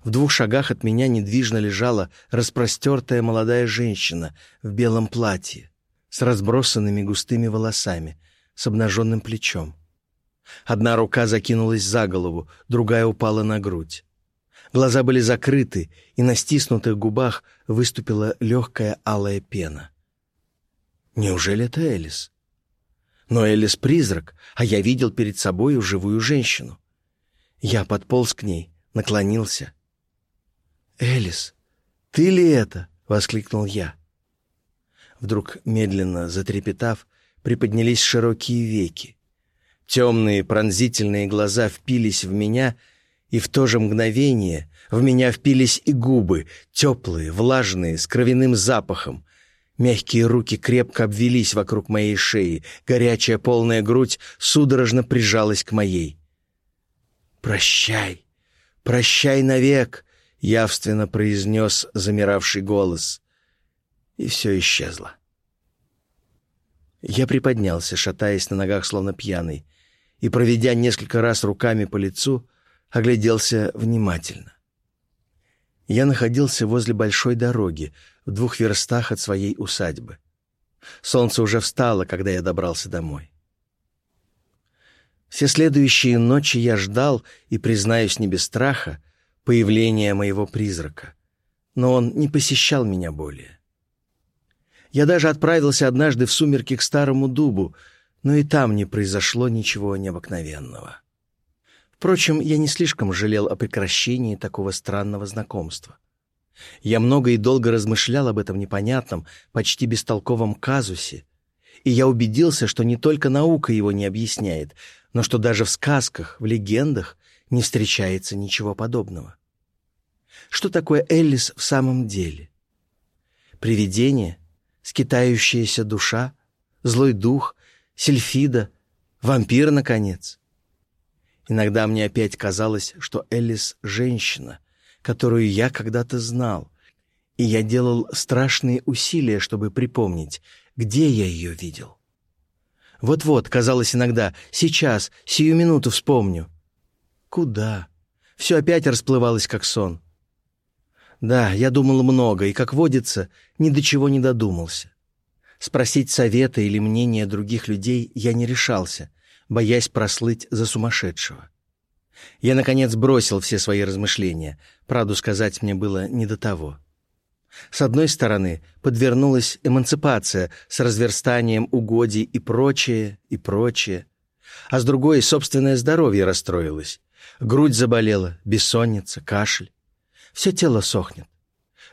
В двух шагах от меня недвижно лежала распростертая молодая женщина в белом платье, с разбросанными густыми волосами, с обнаженным плечом. Одна рука закинулась за голову, другая упала на грудь. Глаза были закрыты, и на стиснутых губах выступила легкая алая пена. Неужели это Элис? Но Элис — призрак, а я видел перед собою живую женщину. Я подполз к ней, наклонился. «Элис, ты ли это?» — воскликнул я. Вдруг, медленно затрепетав, приподнялись широкие веки. Темные пронзительные глаза впились в меня, и в то же мгновение в меня впились и губы, теплые, влажные, с кровяным запахом. Мягкие руки крепко обвелись вокруг моей шеи, горячая полная грудь судорожно прижалась к моей. «Прощай!» «Прощай навек!» — явственно произнес замиравший голос. И все исчезло. Я приподнялся, шатаясь на ногах, словно пьяный, и, проведя несколько раз руками по лицу, огляделся внимательно. Я находился возле большой дороги, в двух верстах от своей усадьбы. Солнце уже встало, когда я добрался домой. Все следующие ночи я ждал, и, признаюсь не без страха, появления моего призрака. Но он не посещал меня более. Я даже отправился однажды в сумерки к старому дубу, но и там не произошло ничего необыкновенного. Впрочем, я не слишком жалел о прекращении такого странного знакомства. Я много и долго размышлял об этом непонятном, почти бестолковом казусе, и я убедился, что не только наука его не объясняет, но что даже в сказках, в легендах не встречается ничего подобного. Что такое Эллис в самом деле? Привидение, скитающаяся душа, злой дух, сельфида, вампир, наконец. Иногда мне опять казалось, что Эллис — женщина, которую я когда-то знал, и я делал страшные усилия, чтобы припомнить, где я ее видел. Вот-вот, казалось иногда, сейчас, сию минуту вспомню. Куда? Все опять расплывалось, как сон. Да, я думал много, и, как водится, ни до чего не додумался. Спросить совета или мнения других людей я не решался, боясь прослыть за сумасшедшего. Я, наконец, бросил все свои размышления. Правду сказать мне было не до того. С одной стороны, подвернулась эмансипация с разверстанием угодий и прочее, и прочее. А с другой, собственное здоровье расстроилось. Грудь заболела, бессонница, кашель. Все тело сохнет.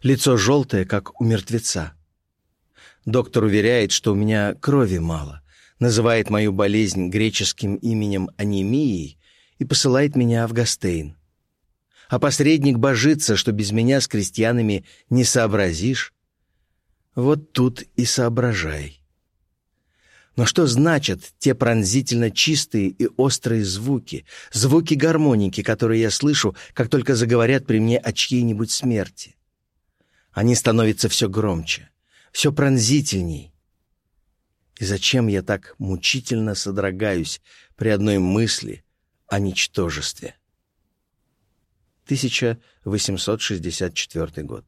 Лицо желтое, как у мертвеца. Доктор уверяет, что у меня крови мало, называет мою болезнь греческим именем анемией и посылает меня в Гастейн. А посредник божится, что без меня с крестьянами не сообразишь. Вот тут и соображай. Но что значат те пронзительно чистые и острые звуки, звуки гармоники, которые я слышу, как только заговорят при мне о чьей-нибудь смерти? Они становятся все громче, все пронзительней. И зачем я так мучительно содрогаюсь при одной мысли о ничтожестве? 1864 год.